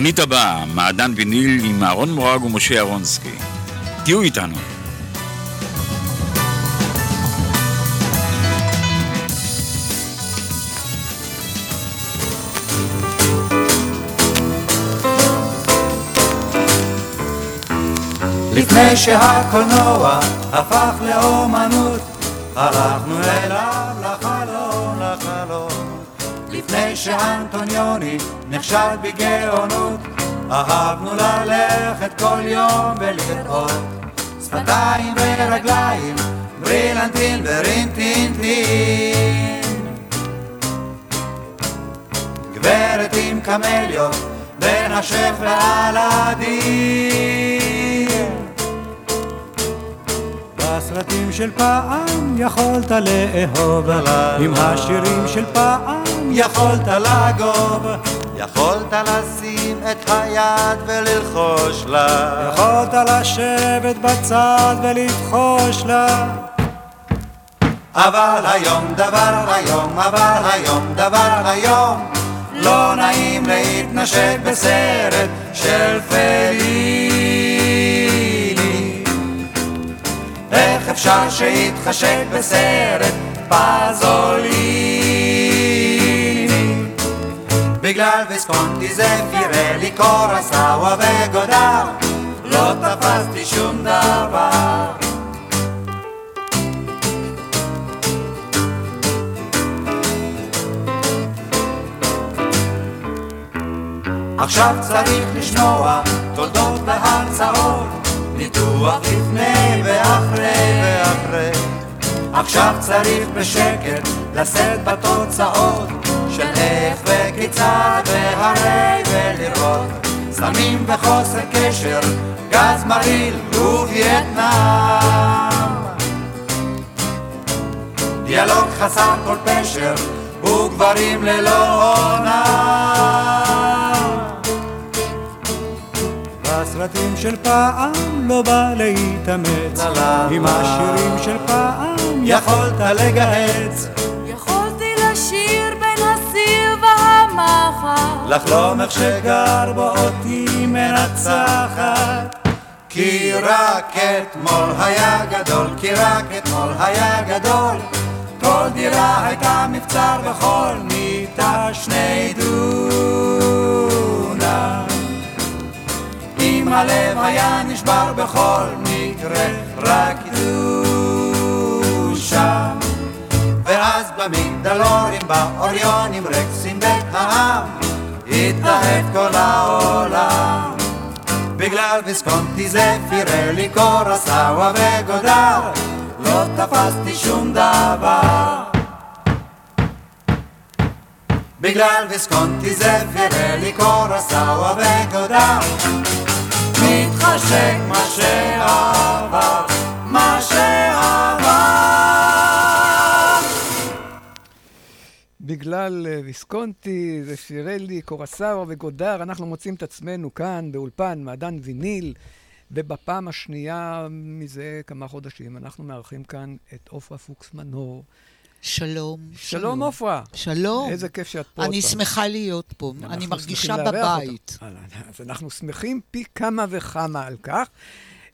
התוכנית הבאה, מעדן ויניל עם אהרון מורג ומשה אהרונסקי. תהיו איתנו. לפני שהקולנוע הפך לאומנות, הלכנו אליו לפני שאנטוניוני נכשל בגאונות, אהבנו ללכת כל יום ולראות שפתיים ורגליים, ברילנטין ורינטינטין. גברת עם קמליות, בין השף והלדין. בסרטים של פעם יכולת לאהוב, עם השירים של פעם יכולת לגוב. יכולת לשים את היד וללחוש לה. יכולת לשבת בצד ולבחוש לה. אבל היום דבר היום, אבל היום דבר היום, לא נעים להתנשק בסרט של פליני. איך אפשר שיתחשק בסרט פזוליני? בגלל ויסקונטי זה פירלי קורסאווה וגודר, לא תפסתי שום דבר. עכשיו צריך לשמוע תולדות והרצאות, ניתוח לפני ואחרי ואחרי. עכשיו צריך בשקט לשאת בתוצאות של איך וכיצד והרי ולראות סמים וחוסר קשר, גז מרעיל ווייטנאם. דיאלוג חסר כל פשר וגברים ללא עונה. בסרטים של פעם לא בא להתאמץ, עם השירים של פעם יכולת לגהץ. לחלום איך שגר בו אותי מנצחת. כי רק אתמול היה גדול, כי רק אתמול היה גדול. כל דירה הייתה מבצר וכל מיטה שני דונם. אם הלב היה נשבר בכל מקרה, רק ידעו במגדלורים, באוריונים, רקסים בית העם, התאהב כל העולם. בגלל ויסקונטי זה פירלי קורסאווה וגודר, לא תפסתי שום דבר. בגלל ויסקונטי זה פירלי קורסאווה וגודר, מתחשק מה שעבר, מה שעבר. בגלל אה, ויסקונטי, זה שירלי, קורסאווה וגודר, אנחנו מוצאים את עצמנו כאן באולפן מעדן ויניל, ובפעם השנייה מזה כמה חודשים אנחנו מארחים כאן את עופרה פוקס מנור. שלום. שלום עופרה. שלום. איזה כיף שאת פה. אני. שמחה להיות פה, אני מרגישה. בבית. אז אנחנו שמחים פי כמה וכמה על כך.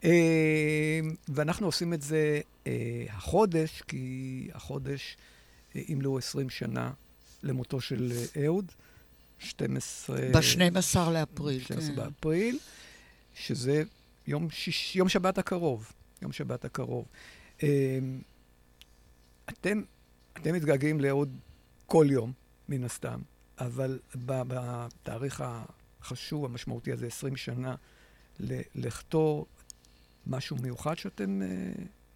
אה, ואנחנו עושים את זה אה, החודש, כי החודש אה, ימלאו 20 שנה למותו של אה, אהוד, 12... ב-12 לאפריל, 12 כן. באפריל, שזה יום, שיש, יום שבת הקרוב. יום שבת הקרוב. אה, אתם, אתם מתגעגעים לאהוד כל יום, מן הסתם. אבל בתאריך החשוב, המשמעותי הזה, 20 שנה, לכתור משהו מיוחד שאתם אה,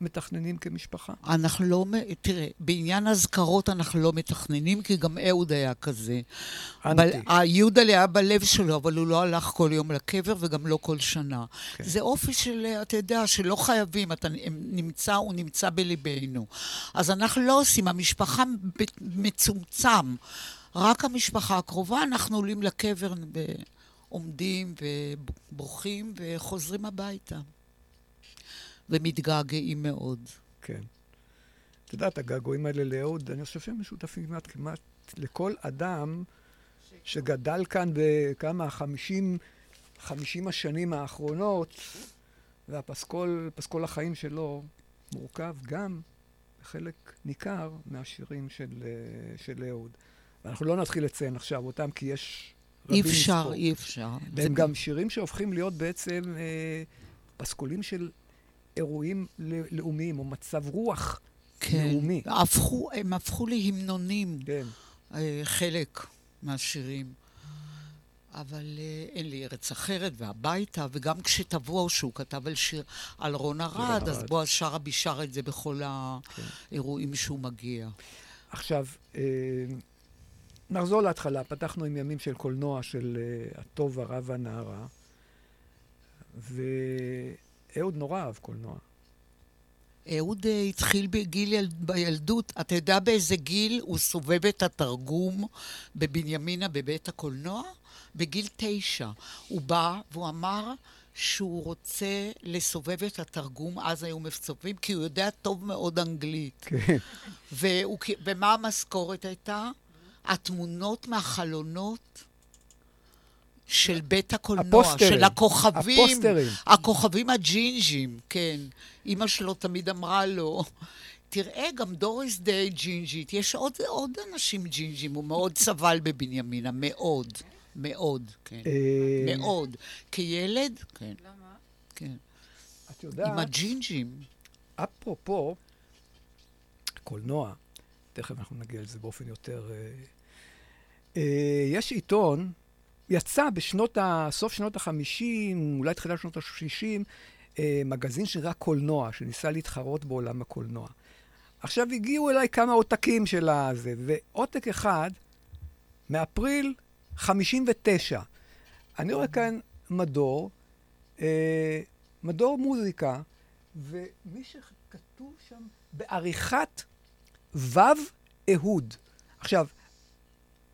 מתכננים כמשפחה? אנחנו לא, תראה, בעניין אזכרות אנחנו לא מתכננים, כי גם אהוד היה כזה. אבל. היהודלה היה בלב שלו, אבל הוא לא הלך כל יום לקבר וגם לא כל שנה. כן. זה אופי של, אתה יודע, שלא חייבים, אתה נמצא, הוא נמצא בליבנו. אז אנחנו לא עושים, המשפחה מצומצם. רק המשפחה הקרובה, אנחנו עולים לקבר, ו- עומדים ובוכים וחוזרים הביתה. ומתגעגעים מאוד. כן. את יודעת, הגעגועים האלה לאהוד, אני חושב שהם משותפים כמעט, כמעט לכל אדם שגדל כאן בכמה, חמישים, חמישים השנים האחרונות, והפסקול, פסקול החיים שלו מורכב גם בחלק ניכר מהשירים של, של אהוד. ואנחנו לא נתחיל לציין עכשיו אותם, כי יש אי רבים אפשר, לספור. אי אפשר. והם גם שירים שהופכים להיות בעצם אה, פסקולים של אירועים לאומיים, או מצב רוח כן. לאומי. הפכו, הם הפכו להמנונים, כן. אה, חלק מהשירים. אבל אה, אין לי ארץ אחרת, והביתה, וגם כשתבואו, שהוא כתב על שיר על רון ארד, אז. בועז שרעבי שר את זה בכל האירועים שהוא מגיע. עכשיו, אה, נחזור להתחלה. פתחנו עם ימים של קולנוע של הטוב, הרע והנערה, ואהוד נורא אהב קולנוע. אהוד אה, התחיל בגיל יל... בילדות. אתה יודע באיזה גיל הוא סובב את התרגום בבנימינה בבית הקולנוע? בגיל תשע. הוא בא והוא אמר שהוא רוצה לסובב את התרגום, אז היו מסובבים, כי הוא יודע טוב מאוד אנגלית. כן. והוא... ומה המשכורת הייתה? התמונות מהחלונות של בית הקולנוע, הפוסטרים. של הכוכבים. הפוסטרים. הכוכבים הג'ינג'ים, כן. אימא שלו תמיד אמרה לו, תראה, גם דוריס די ג'ינג'ית. יש עוד, עוד אנשים ג'ינג'ים, הוא מאוד סבל בבנימינה, מאוד. מאוד, כן. אה, מאוד. כילד, כן. למה? כן. את יודעת, עם הג'ינג'ים. אפרופו קולנוע, תכף אנחנו נגיע לזה באופן יותר... אה, אה, יש עיתון, יצא בשנות ה... סוף שנות ה-50, אולי תחילת שנות ה-60, אה, מגזין שנקרא קולנוע, שניסה להתחרות בעולם הקולנוע. עכשיו הגיעו אליי כמה עותקים של הזה, ועותק אחד מאפריל 59. אני רואה כאן מדור, אה, מדור מוזיקה, ומי שכתוב שם בעריכת ו' אהוד. עכשיו,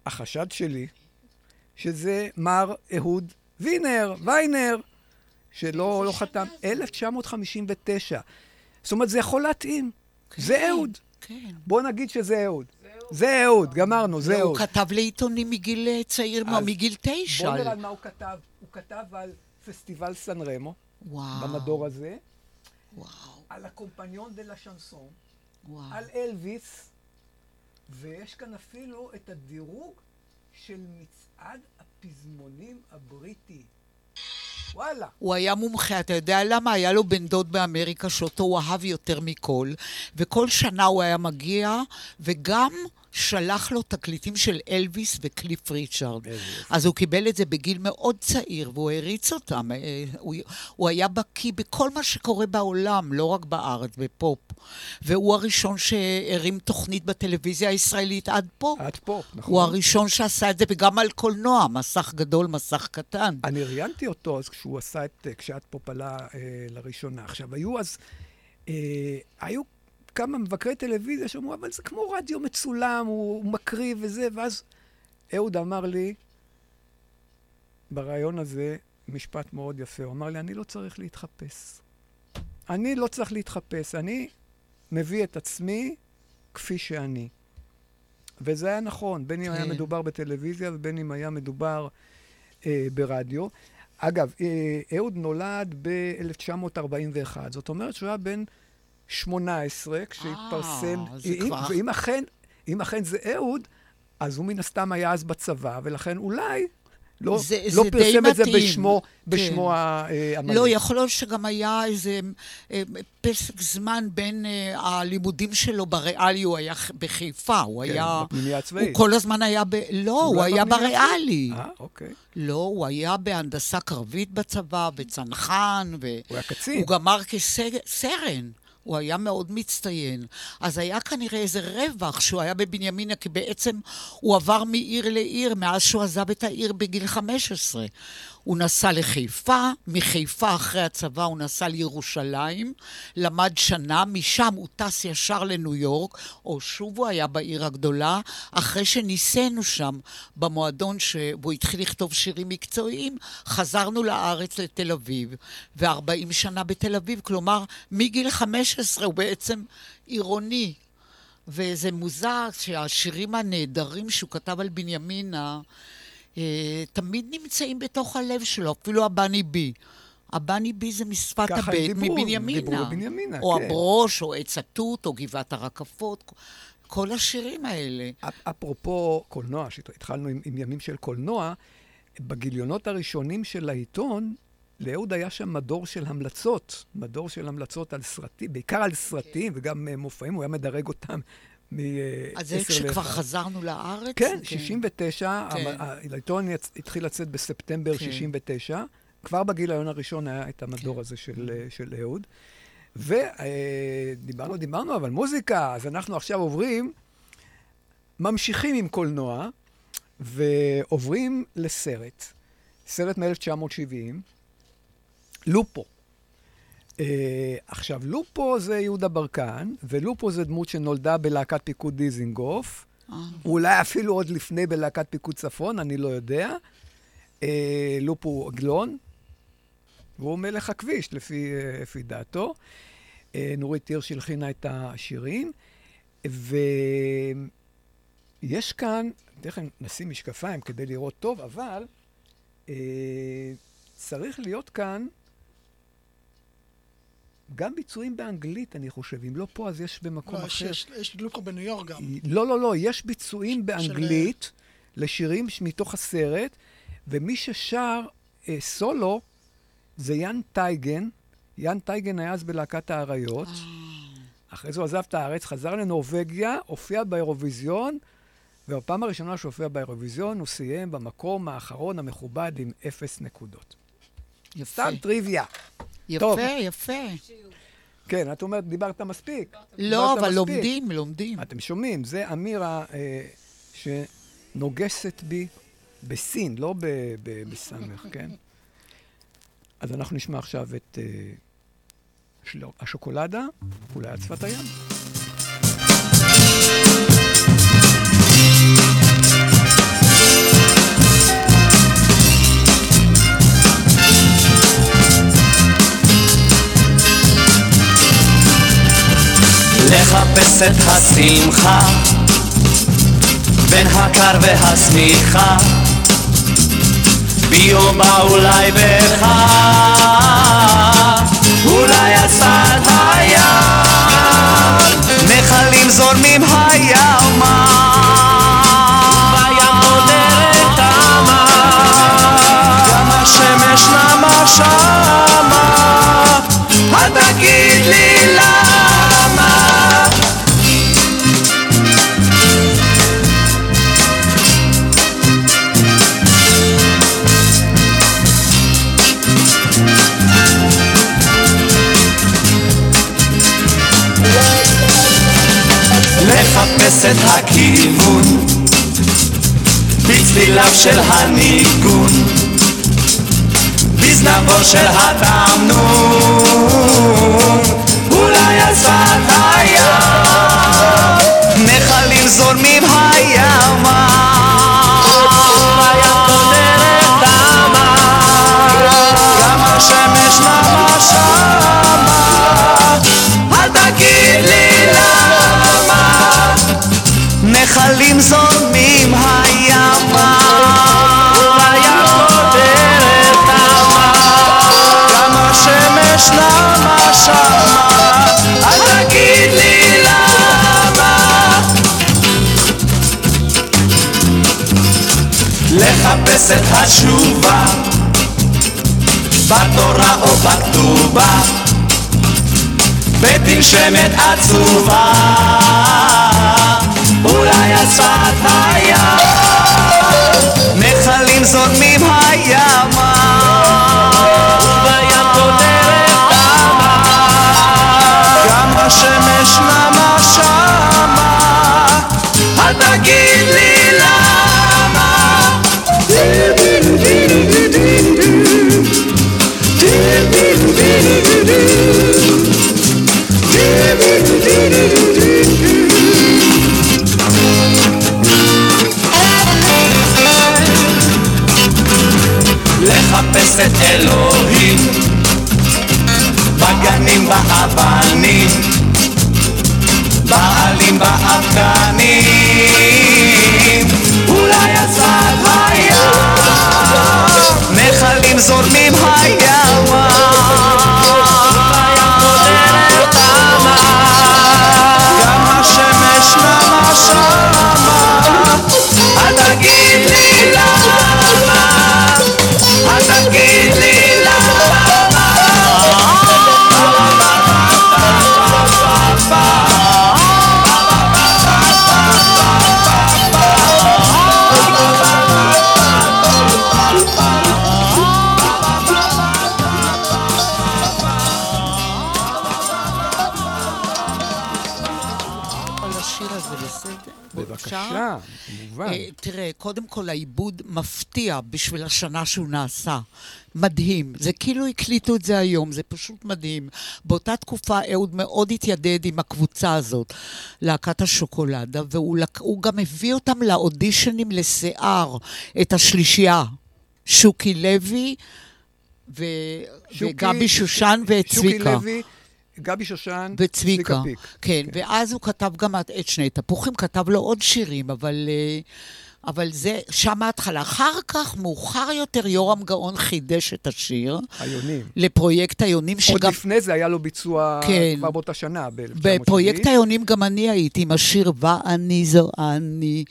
החשד שלי, שזה מר אהוד וינר, ויינר, שלא לא חתם, 1959. זאת אומרת, זה יכול להתאים. זה אהוד. כן. בוא נגיד שזה אהוד. זה אהוד, גמרנו, זה הוא אהוד. כתב לעיתונים מגיל אה, צעיר, מה, מגיל תשע. בוא נראה על מה הוא כתב. הוא כתב על פסטיבל סן רמו. במדור הזה, וואו, על הקומפניון דה לה שנסון. על אלוויס, ויש כאן אפילו את הדירוג של מצעד הפזמונים הבריטי. וואלה. הוא היה מומחה, אתה יודע למה? היה לו בן דוד באמריקה שאותו הוא אהב יותר מכל, וכל שנה הוא היה מגיע, וגם שלח לו תקליטים של אלוויס וקליף יופי. אז הוא קיבל את זה בגיל מאוד צעיר, והוא הריץ אותם. אה, הוא, הוא היה בקיא בכל מה שקורה בעולם, לא רק בארץ, בפופ. והוא הראשון שהרים תוכנית בטלוויזיה הישראלית עד פה. עד פה, נכון. הוא הראשון שעשה את זה, וגם על קולנוע, מסך גדול, מסך קטן. אני ראיינתי אותו אז כשהוא עשה את, כשאת פה פלה אה, לראשונה. עכשיו, היו אז, אה, היו כמה מבקרי טלוויזיה שאמרו, אבל זה כמו רדיו מצולם, הוא, הוא מקריא וזה, ואז אהוד אמר לי, בריאיון הזה, משפט מאוד יפה, הוא אמר לי, אני לא צריך להתחפש. אני לא צריך להתחפש, אני מביא את עצמי כפי שאני. וזה היה נכון, בין אם היה כן. מדובר בטלוויזיה ובין אם היה מדובר אה, ברדיו. אגב, אה, אהוד נולד ב-1941, זאת אומרת שהוא היה בן 18 כשהתפרסם... אה, זה אם- כבר- ואם אכן, אם אכן זה אהוד, אז הוא מן הסתם היה אז בצבא, ולכן אולי לא, זה- לא זה פרסם את זה. בשמו, כן. בשמו ה- אה, המלא. לא, יכול להיות שגם היה איזה אה, פסק זמן בין אה, הלימודים שלו בריאלי, הוא היה בחיפה, הוא כן, היה... בפנימייה הצבאית. הוא כל הזמן היה ב... לא, הוא לא היה בריאלי. אה, אוקיי. לא, הוא היה בהנדסה קרבית בצבא, בצנחן, ו... הוא היה קצין. הוא גמר כסרן. הוא היה מאוד מצטיין. אז היה כנראה איזה רווח שהוא היה בבנימינה, כי בעצם הוא עבר מעיר לעיר מאז שהוא עזב את העיר בגיל 15. הוא נסע לחיפה, מחיפה אחרי הצבא הוא נסע לירושלים, למד שנה, משם הוא טס ישר לניו יורק, או שוב הוא היה בעיר הגדולה, אחרי שניסינו שם במועדון שבו התחיל לכתוב שירים מקצועיים, חזרנו לארץ לתל אביב, ו-40 שנה בתל אביב, כלומר, מגיל 15 הוא בעצם עירוני. וזה מוזר שהשירים הנהדרים שהוא כתב על בנימינה, תמיד נמצאים בתוך הלב שלו, אפילו הבני בי. הבני בי זה משפת הבית מבנימינה. דיברו בבנימינה, או כן. הברוש, או עץ התות, או גבעת הרקפות, כל השירים האלה. אפ- אפרופו קולנוע, שהתחלנו עם, עם ימים של קולנוע, בגיליונות הראשונים של העיתון, לאהוד היה שם מדור של המלצות, מדור של המלצות על סרטים, בעיקר על סרטים וגם אה, מופעים, הוא היה מדרג אותם מ-10 ל-1. אז זה כשכבר חזרנו לארץ? כן, 69, כן. העיתון התחיל לצאת בספטמבר כן. 69, כבר בגיליון הראשון היה את המדור כן. הזה של, אה, של אהוד. ודיברנו, דיברנו, אבל מוזיקה, אז אנחנו עכשיו עוברים, ממשיכים עם קולנוע, ועוברים לסרט, סרט מ-1970, לופו. Uh, עכשיו, לופו זה יהודה ברקן, ולופו זה דמות שנולדה בלהקת פיקוד דיזינגוף, אה. אולי אפילו עוד לפני בלהקת פיקוד צפון, אני לא יודע. Uh, לופו הוא עגלון, והוא מלך הכביש, לפי, uh, לפי דעתו. Uh, נורית הירש הלחינה את השירים, ויש כאן, תכף נשים משקפיים כדי לראות טוב, אבל uh, צריך להיות כאן גם ביצועים באנגלית, אני חושב. אם לא פה, אז יש במקום לא, אחר. יש- יש לוקו בניו יורק גם. לא, לא, לא, יש ביצועים באנגלית לשירים ש- מתוך הסרט, ומי ששר אה, סולו זה יאן טייגן. יאן טייגן היה אז בלהקת האריות. אחרי זה הוא עזב את הארץ, חזר לנורבגיה, הופיע באירוויזיון, ובפעם הראשונה שהוא הופיע באירוויזיון, הוא סיים במקום האחרון המכובד עם אפס נקודות. יפה. סתם טריוויה. טוב. יפה, יפה. כן, את אומרת, דיברת מספיק. לא, דיברת אבל מספיק. לומדים, לומדים. אתם שומעים, זה אמירה אה, שנוגסת בי בסין, לא בסמך, כן? אז אנחנו נשמע עכשיו את אה, של- השוקולדה, אולי עד שפת הים. לחפש את השמחה בין הקר והשמיכה. בי או בה אולי בך אולי שפת הים נחלים זורמים הימה בים בודרת תמה גם השמש נמה שמה. אל תגיד לי למה לחפש הכיוון. בצליליו של הניגון. בזנבו של התמנון אולי על שפת הים. נחלים זורמים הימה. השמש נמה נחלים זורמים הימה. בים קודרת תמה גם השמש נמה שמה? אל תגיד לי למה. לחפש את התשובה בתורה או בכתובה. בתנשמת עצובה אולי השפת הים נחלים זורמים הימה את אלוהים. בגנים באבנים בעלים באבקנים קודם כל העיבוד מפתיע בשביל השנה שהוא נעשה. מדהים. זה כאילו הקליטו את זה היום, זה פשוט מדהים. באותה תקופה אהוד מאוד התיידד עם הקבוצה הזאת, להקת השוקולדה, והוא לק... גם הביא אותם לאודישנים לשיער, את השלישייה. שוקי לוי ו... שוקי- וגבי שושן ואת שוקי צביקה. לוי, גבי שושן, וצביקה. פיק. כן, ואז הוא כתב גם את שני תפוחים, כתב לו עוד שירים, אבל, אה, אבל זה, שם ההתחלה. אחר כך, מאוחר יותר, יורם גאון חידש את השיר היונים. לפרויקט היונים, עוד שגם... לפני זה היה לו ביצוע כן. כבר באותה שנה, ב-1970. בפרויקט היונים גם אני הייתי עם השיר "ואני זו אני",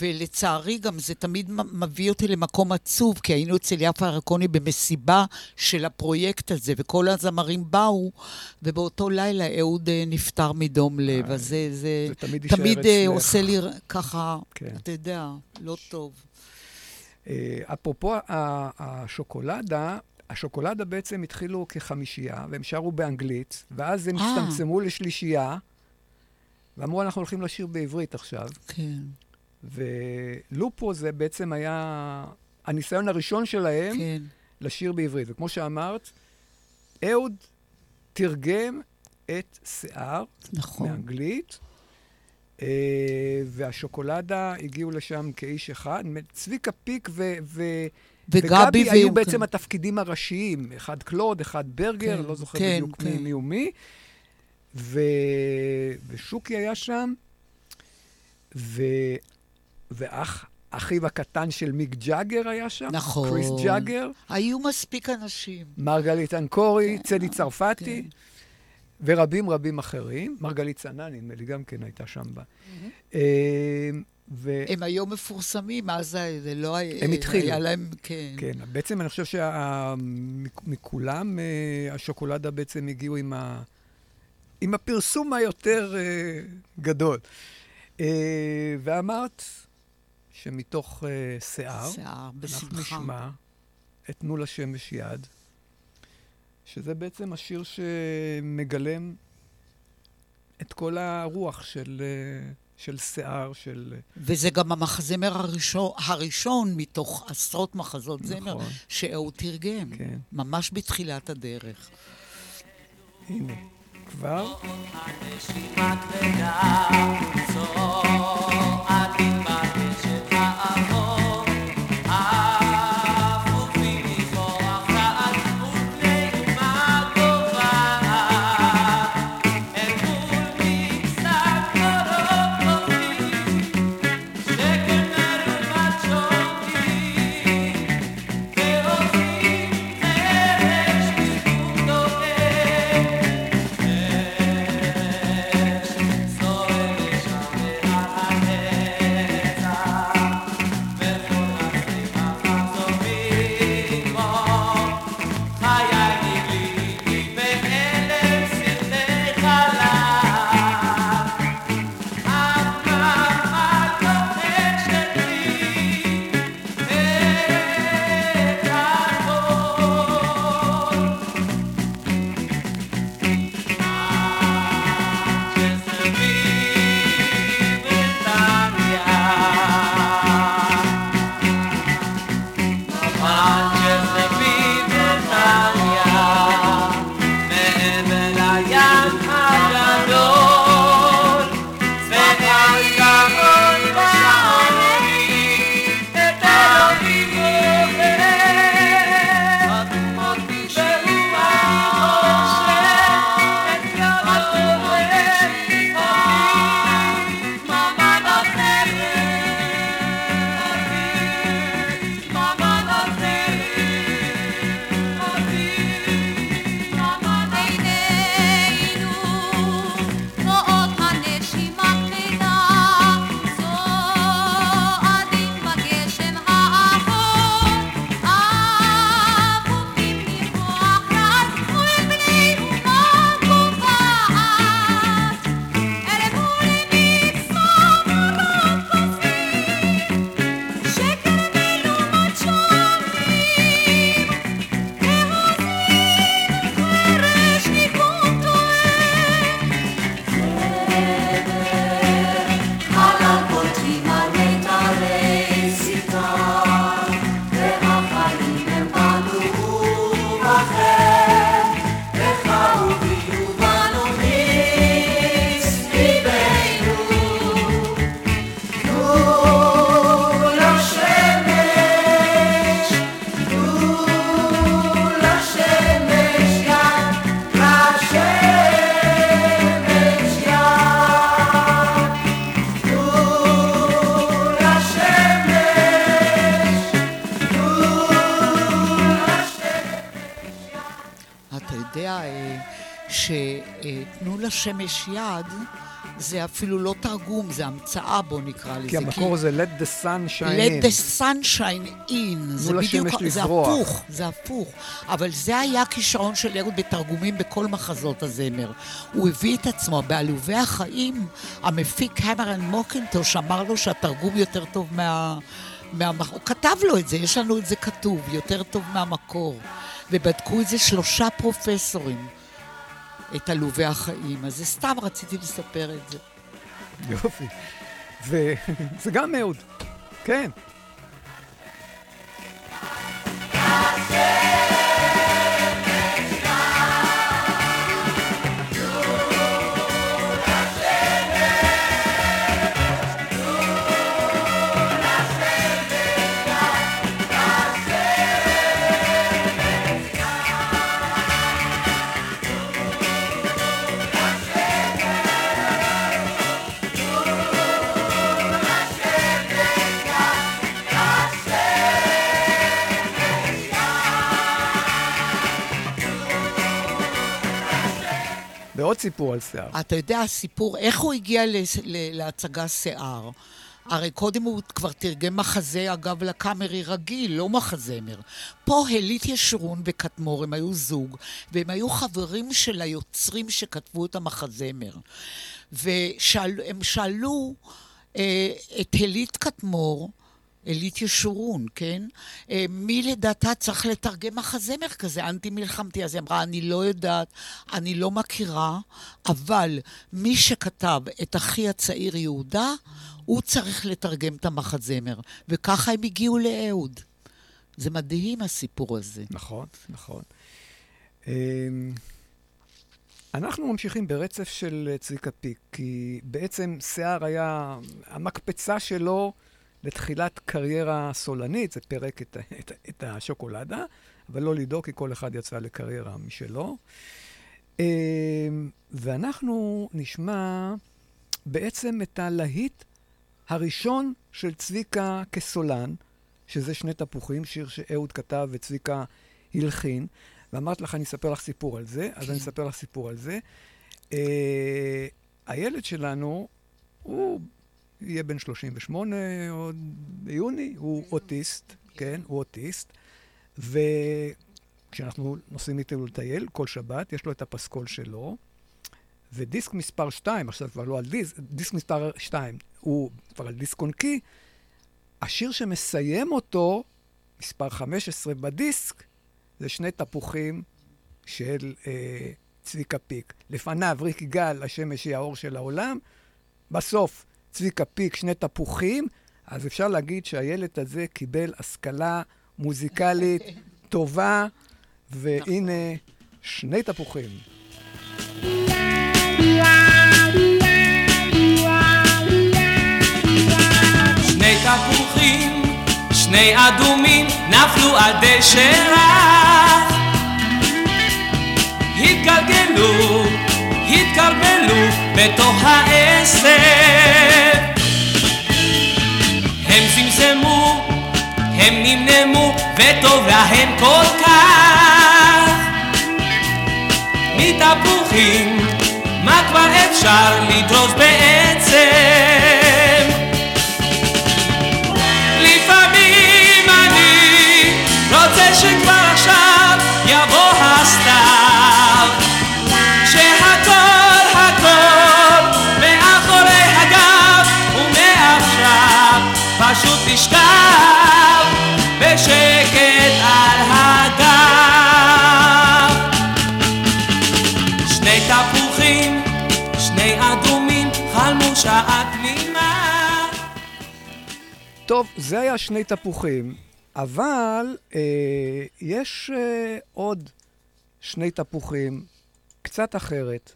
ולצערי גם זה תמיד מביא אותי למקום עצוב, כי היינו אצל יפה ירקוני במסיבה של הפרויקט הזה, וכל הזמרים באו, ובאותו לילה אהוד אה, נפטר מדום לב, אז זה, זה, זה תמיד תמיד אה. עושה לי ככה, כן. אתה יודע, לא טוב. אה, אפרופו השוקולדה, השוקולדה בעצם התחילו כחמישייה, והם שרו באנגלית, ואז הם אה. הצטמצמו לשלישייה, ואמרו, אנחנו הולכים לשיר בעברית עכשיו. כן, ולופו זה בעצם היה הניסיון הראשון שלהם כן. לשיר בעברית. וכמו שאמרת, אהוד תרגם את שיער נכון. מאנגלית, והשוקולדה הגיעו לשם כאיש אחד. צביקה פיק ו... ו וגבי היו והוא- בעצם התפקידים הראשיים, אחד קלוד, אחד ברגר, כן, לא זוכר כן, בדיוק כן. מי ומי. ו... ושוקי היה שם, ו... ואח, אחיו הקטן של מיק ג'אגר היה שם, נכון. קריס ג'אגר, היו מספיק אנשים. מרגלית אנקורי, צדי צרפתי, כן. ורבים רבים אחרים. מרגלית צנן, נדמה לי, גם כן הייתה שם. בה. אה, ו... הם היום מפורסמים, אז זה לא היה... הם התחילו. היה להם, כן. כן, בעצם אני חושב שמכולם, השוקולדה בעצם הגיעו עם, ה... עם הפרסום היותר אה, גדול. אה, ואמרת שמתוך אה, שיער, שיער, אנחנו בשמחה. נשמע את תנו לשמש יד, שזה בעצם השיר שמגלם את כל הרוח של, אה, של שיער, של... וזה גם המחזמר הראשון, הראשון מתוך עשרות מחזות זמר נכון. שאהוד תרגם. כן. ממש בתחילת הדרך. הנה, כבר. ש"תנו לשמש יד" זה אפילו לא תרגום, זה המצאה, בוא נקרא לזה. כי המקור זה let the sun shine let in. the sunshine in. זה בדיוק, זה לזרוח. הפוך, זה הפוך. אבל זה היה כישרון של אהוד בתרגומים בכל מחזות הזמר. הוא הביא את עצמו, בעלובי החיים, המפיק קמרון מוקינטוש אמר לו שהתרגום יותר טוב מה... מה... הוא כתב לו את זה, יש לנו את זה כתוב, יותר טוב מהמקור. ובדקו את זה שלושה פרופסורים, את עלובי החיים. אז זה סתם רציתי לספר את זה. יופי. וזה גם אהוד. כן. ועוד סיפור על שיער. אתה יודע, הסיפור, איך הוא הגיע להצגה שיער? הרי קודם הוא כבר תרגם מחזה, אגב, לקאמרי רגיל, לא מחזמר. פה הלית ישרון וקטמור, הם היו זוג, והם היו חברים של היוצרים שכתבו את המחזמר. והם שאלו אה, את הלית קטמור, אלית ישורון, כן? אה, מי לדעתה צריך לתרגם מחזמר כזה, אנטי-מלחמתי? אז היא אמרה, אני לא יודעת, אני לא מכירה, אבל מי שכתב את אחי הצעיר יהודה, הוא צריך לתרגם את המחזמר. וככה הם הגיעו לאהוד. זה מדהים הסיפור הזה. נכון, נכון. אמ, אנחנו ממשיכים ברצף של אה, צביקה פיק, כי בעצם שיער היה המקפצה שלו לתחילת קריירה סולנית, זה פירק את, את, את השוקולדה, אבל לא לדאוג, כי כל אחד יצא לקריירה משלו. אמ, ואנחנו נשמע בעצם את הלהיט הראשון של צביקה כסולן, שזה שני תפוחים, שיר שאהוד כתב וצביקה הלחין. ואמרת לך, אני אספר לך סיפור על זה, אז אני אספר לך סיפור על זה. אה, הילד שלנו, הוא יהיה בן 38 עוד ביוני, הוא אוטיסט, כן, הוא אוטיסט. וכשאנחנו נוסעים איתו לטייל כל שבת, יש לו את הפסקול שלו. ודיסק מספר 2, עכשיו כבר לא על דיסק, דיסק מספר 2, הוא כבר על דיסק און-קי, השיר שמסיים אותו, מספר 15 בדיסק, זה שני תפוחים של אה, צביקה פיק. לפניו ריק יגאל, השמש היא האור של העולם, בסוף צביקה פיק, שני תפוחים, אז אפשר להגיד שהילד הזה קיבל השכלה מוזיקלית טובה, והנה שני תפוחים. שני תפוחים, שני אדומים, נפלו על דשא רך. התגלגלו, התקרבלו בתוך העשב. הם צמצמו, הם נמנמו, וטוב להם כל כך. מתפוחים, מה כבר אפשר לדרוש בעצם? טוב, זה היה שני תפוחים, אבל אה, יש אה, עוד שני תפוחים, קצת אחרת.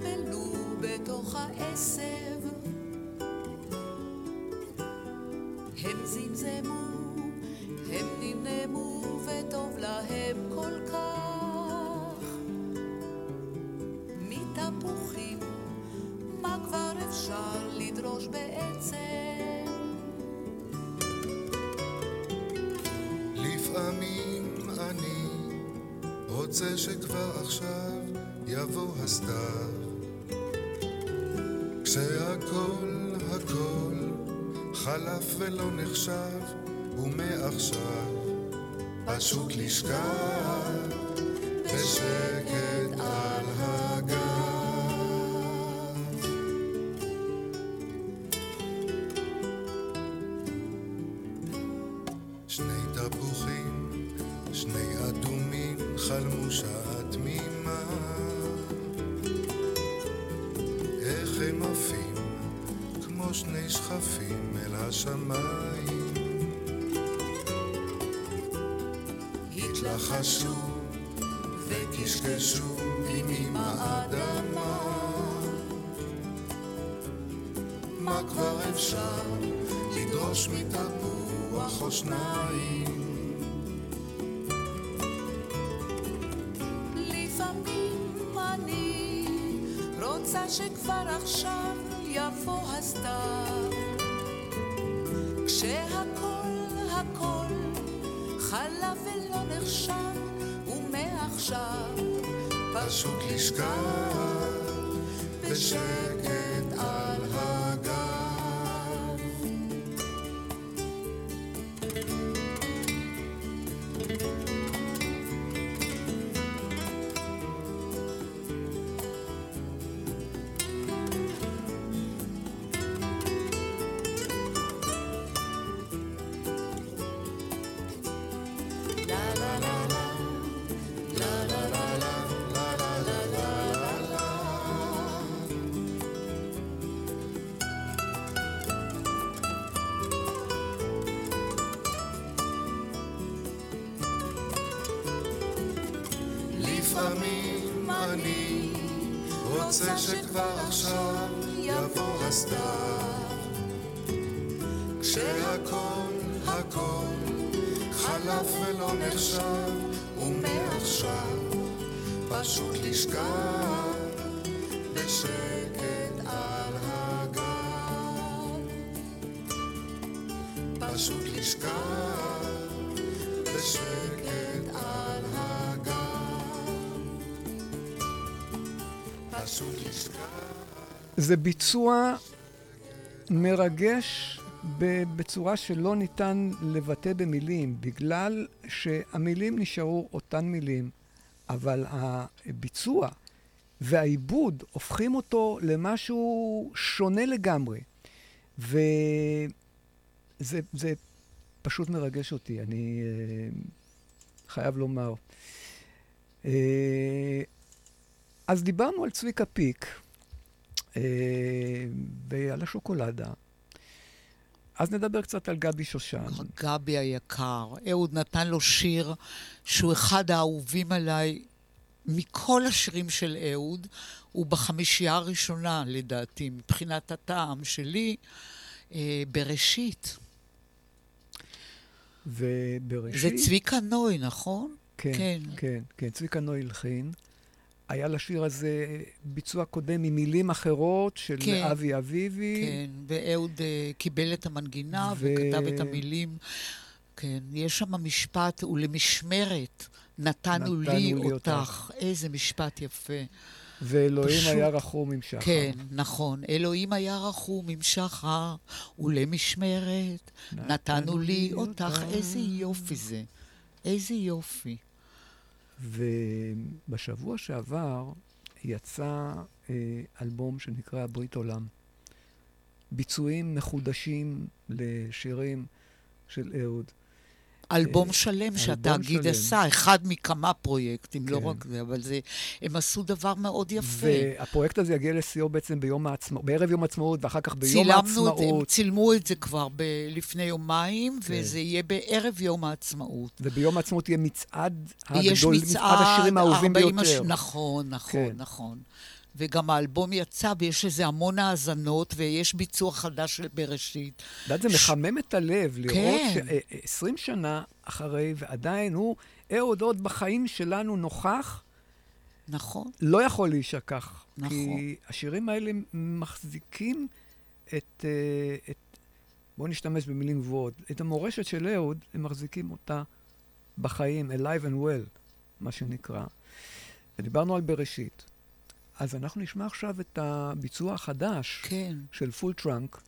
התערבלו בתוך העשב. הם זמזמו, הם נמנמו, וטוב להם כל כך. מתפוחים, מה כבר אפשר לדרוש בעצם? לפעמים אני רוצה שכבר עכשיו יבוא הסתיו כשהכל הכל חלף ולא נחשב ומעכשיו פשוט לשכב בשקט על הגב השמיים. התלחשו וקשקשו עם האדמה. מה כבר אפשר לדרוש מתפוח או שניים? שכבר עכשיו יבוא הסתיו נחשב ומעכשיו פשוט לשכב בשקט לפעמים אני רוצה שכבר עכשיו יבוא הסתיו. כשהכל הכל חלף ולא נחשב ומעכשיו פשוט לשכב בשקט על הגב. פשוט לשכב זה ביצוע מרגש בצורה שלא ניתן לבטא במילים, בגלל שהמילים נשארו אותן מילים, אבל הביצוע והעיבוד הופכים אותו למשהו שונה לגמרי. וזה זה פשוט מרגש אותי, אני אה, חייב לומר. אה, אז דיברנו על צביקה פיק ועל השוקולדה. אז נדבר קצת על גבי שושן. גבי היקר, אהוד נתן לו שיר שהוא אחד האהובים עליי מכל השירים של אהוד, הוא בחמישייה הראשונה, לדעתי, מבחינת הטעם שלי, אה, בראשית. ובראשית... זה צביקה נוי, נכון? כן, כן, כן, כן. צביקה נוי הלחין. היה לשיר הזה ביצוע קודם עם מילים אחרות של כן, אבי אביבי. כן, ואהוד uh, קיבל את המנגינה ו- וכתב את המילים. כן, יש שם משפט, ולמשמרת נתנו נתנו לי לי אותך. איזה משפט יפה. ואלוהים פשוט- היה רחום עם שחר. כן, נכון. אלוהים היה רחום עם שחר, ולמשמרת נתנו לי אותך. איזה יופי זה. איזה יופי. ובשבוע שעבר יצא אה, אלבום שנקרא ברית עולם. ביצועים מחודשים לשירים של אהוד. אלבום אה, שלם שהתאגיד. עשה, אחד מכמה פרויקטים, לא כן. רק זה, אבל זה, הם עשו דבר מאוד יפה. והפרויקט הזה יגיע לשיאו בעצם ביום העצמאות, בערב יום העצמאות, ואחר כך ביום צילמנו את זה, הם העצמאות. צילמו את זה כבר ב- לפני יומיים, כן. וזה יהיה בערב יום העצמאות. וביום העצמאות יהיה מצעד הגדול, מצעד, מצעד השירים האהובים 40 ביותר. הש- נכון, נכון, כן. נכון. וגם האלבום יצא ויש לזה המון האזנות, ויש ביצוע חדש של בראשית. את יודעת, זה מחמם את הלב לראות כן. ש-20 שנה אחרי, ועדיין הוא, אהוד עוד בחיים שלנו נוכח, נכון. לא יכול להישכח. נכון. כי השירים האלה מחזיקים את, אה, את בואו נשתמש במילים גבוהות, את המורשת של אהוד, הם מחזיקים אותה בחיים, alive and well, מה שנקרא. ודיברנו על בראשית. אז אנחנו נשמע עכשיו את הביצוע החדש כן. של Full Trunk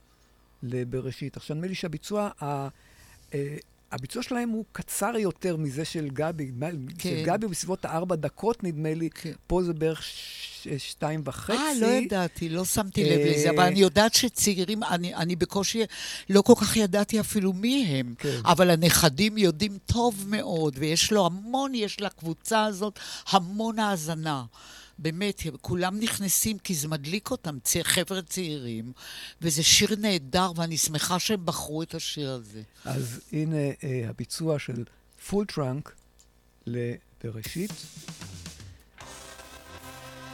לבראשית. עכשיו, נדמה לי שהביצוע, ה, אה, הביצוע שלהם הוא קצר יותר מזה של גבי. כן. של גבי בסביבות הארבע דקות, נדמה לי. כן. פה זה בערך ש- שתיים וחצי. אה, לא ידעתי, לא שמתי לב אה, לזה, אבל אני יודעת שצעירים, אני, אני בקושי, לא כל כך ידעתי אפילו מי הם, כן. אבל הנכדים יודעים טוב מאוד, ויש לו המון, יש לקבוצה הזאת המון האזנה. באמת, כולם נכנסים כי זה מדליק אותם, חבר'ה צעירים, וזה שיר נהדר, ואני שמחה שהם בחרו את השיר הזה. אז הנה אה, הביצוע של Full Trunk לבראשית.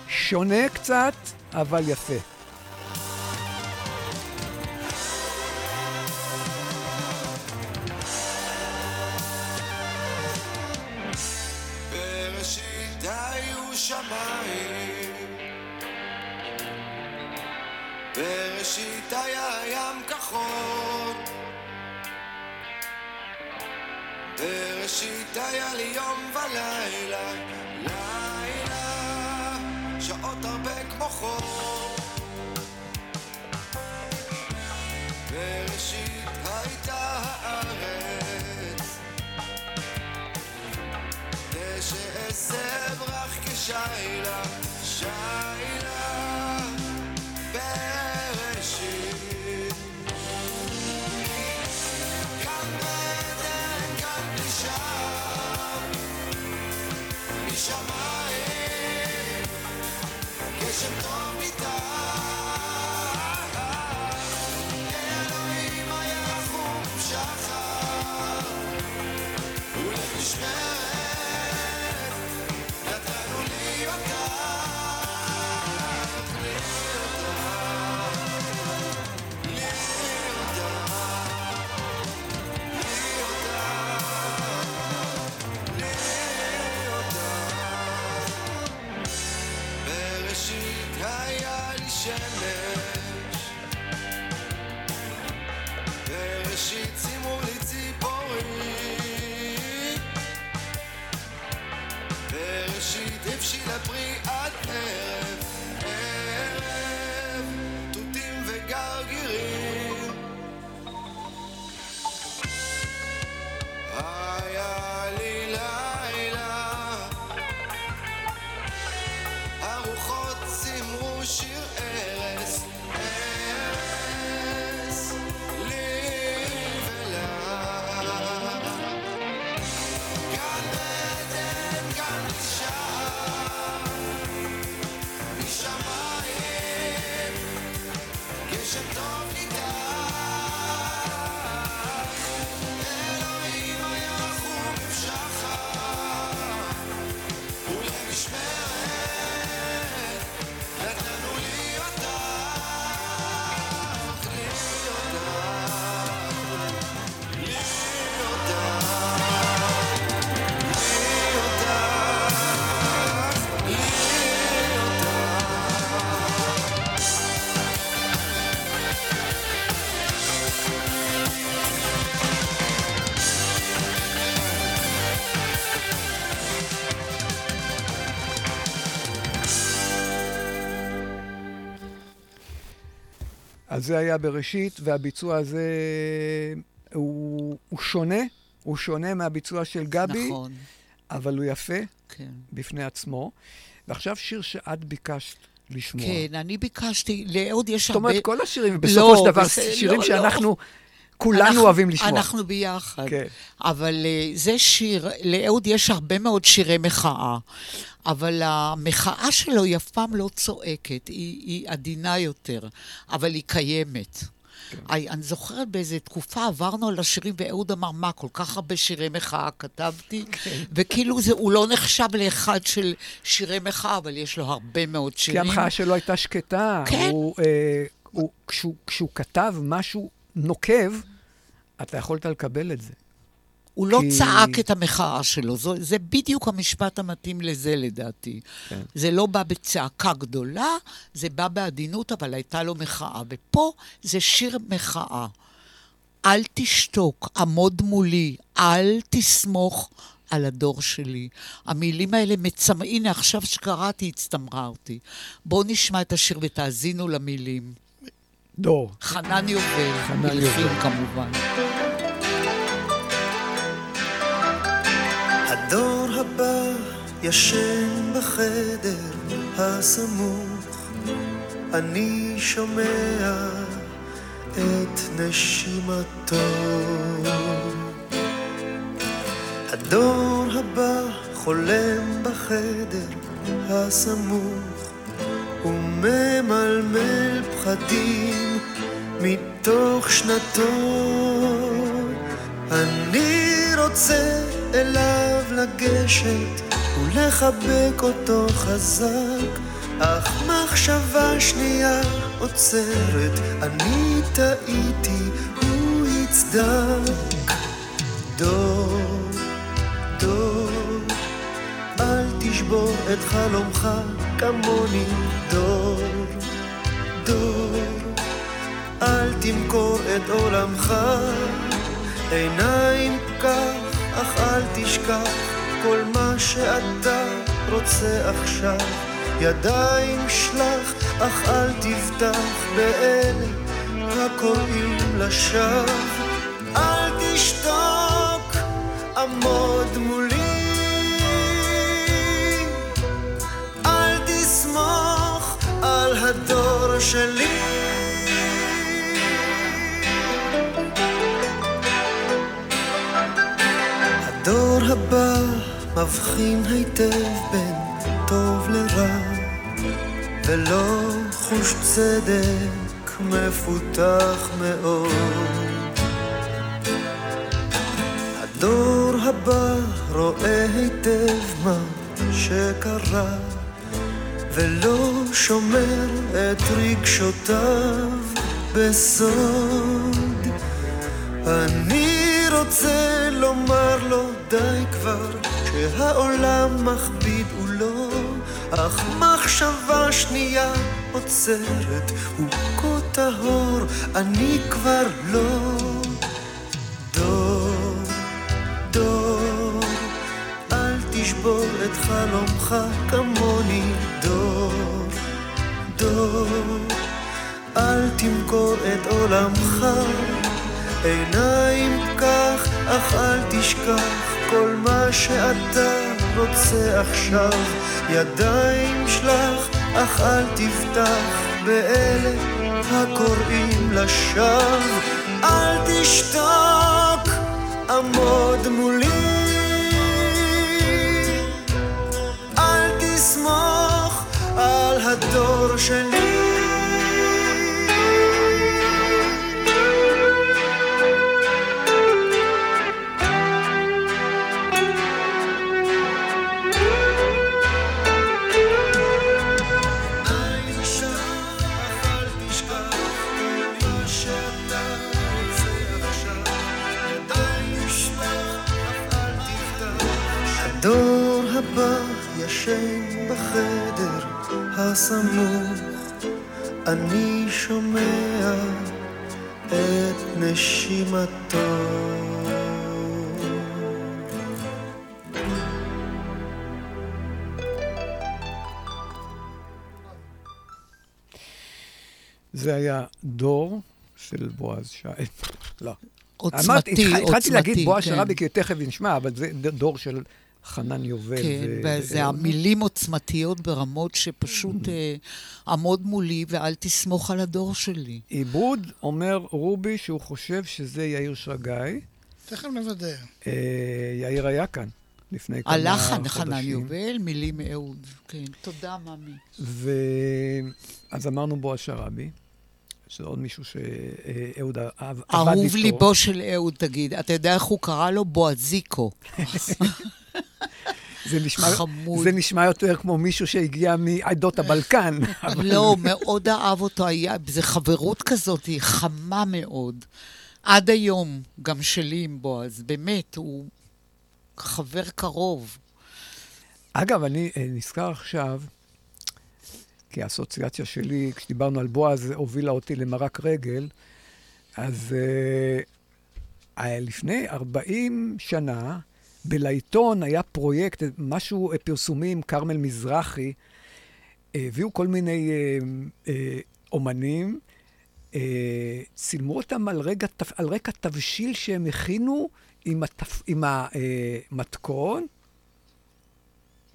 שונה קצת, אבל יפה. זה היה בראשית, והביצוע הזה הוא, הוא שונה, הוא שונה מהביצוע של גבי, נכון, אבל הוא יפה כן. בפני עצמו. ועכשיו שיר שאת ביקשת לשמוע. כן, אני ביקשתי, לאהוד יש זאת הרבה... אומרת, כל השירים, בסופו של דבר, בסדר, שירים לא, שאנחנו, לא. כולנו אנחנו- אוהבים לשמוע. אנחנו ביחד. כן. אבל uh, זה שיר, לאהוד יש הרבה מאוד שירי מחאה, אבל המחאה שלו היא אף פעם לא צועקת, היא, היא עדינה יותר, אבל היא קיימת. אני, אני זוכרת באיזו תקופה עברנו על השירים, ואהוד אמר, מה, כל כך הרבה שירי מחאה כתבתי? וכאילו זה, הוא לא נחשב לאחד של שירי מחאה, אבל יש לו הרבה מאוד כי שירים. המחאה שלו הייתה שקטה. כן. הוא, אה, הוא, כשהוא, כשהוא כתב משהו נוקב, אתה יכולת לקבל את זה. הוא לא כי- צעק את המחאה שלו, זו, זה בדיוק המשפט המתאים לזה לדעתי. כן. זה לא בא בצעקה גדולה, זה בא בעדינות, אבל הייתה לו מחאה. ופה זה שיר מחאה. אל תשתוק, עמוד מולי, אל תסמוך על הדור שלי. המילים האלה מצמ... הנה, עכשיו שקראתי, הצטמררתי. בואו נשמע את השיר ותאזינו למילים. דור. חנן יובל, חנן יובל. כמובן. הדור הבא ישן בחדר הסמוך, אני שומע את נשימתו. הדור הבא חולם בחדר הסמוך, וממלמל פחדים מתוך שנתו. אני רוצה אליו לגשת ולחבק אותו חזק, אך מחשבה שנייה עוצרת, אני טעיתי, הוא יצדק. דור, דור, אל תשבור את חלומך כמוני, דור, דור, אל תמכור את עולמך, עיניים כך, אך אל תשכח כל מה שאתה רוצה עכשיו. ידיים שלח, אך אל תבטח באלה הקוראים לשווא. אל תשתוק, עמוד מולי. אל תסמוך על הדור שלי. הדור הבא מבחין היטב בין טוב לרע, ולא חוש צדק מפותח מאוד. הדור הבא רואה היטב מה שקרה, ולא שומר את רגשותיו בסוד. אני רוצה לומר לו די כבר, שהעולם מכביד הוא לא, אך מחשבה שנייה עוצרת, הוא כה טהור, אני כבר לא. דור, דור, אל תשבור את חלומך כמוני, דור, דור, אל תמכור את עולמך. עיניים כך, אך אל תשכח כל מה שאתה רוצה עכשיו. ידיים שלח, אך אל תבטח באלה הקוראים לשווא. אל תשתוק, עמוד מולי. אל תסמוך על הדור שלי. בועז שי. לא. עוצמתי, אמרתי, התח- התחלתי עוצמתי, להגיד בועז כן. שרעבי, כי תכף נשמע, אבל זה דור של חנן יובל. כן, ו- וזה המילים עוצמתיות ברמות שפשוט אה, עמוד מולי ואל תסמוך על הדור שלי. עיבוד אומר רובי שהוא חושב שזה יאיר שרגאי. תכף נוודא. אה, יאיר היה כאן לפני כמה הלחן חודשים. חנן יובל, מילים אהוד. כן, תודה, ממי. ו... אז אמרנו בועז שרעבי, שזה עוד מישהו שאהוד עבד איתו. אהוב ליבו של אהוד, תגיד. אתה יודע איך הוא קרא לו? בועזיקו. זה נשמע, חמוד. זה נשמע יותר כמו מישהו שהגיע מעדות הבלקן. אבל- לא, מאוד אהב אותו, היה, זה חברות כזאת, היא חמה מאוד. עד היום, גם שלי עם בועז, באמת, הוא חבר קרוב. אגב, אני אה, נזכר עכשיו, כי האסוציאציה שלי, כשדיברנו על בועז, הובילה אותי למרק רגל, אז היה לפני 40 שנה, בלעיתון היה פרויקט, משהו אה, פרסומי עם כרמל מזרחי, הביאו כל מיני אה, אה, אומנים, אה, צילמו אותם על, רגע, על רקע תבשיל שהם הכינו עם, התפ, עם המתכון.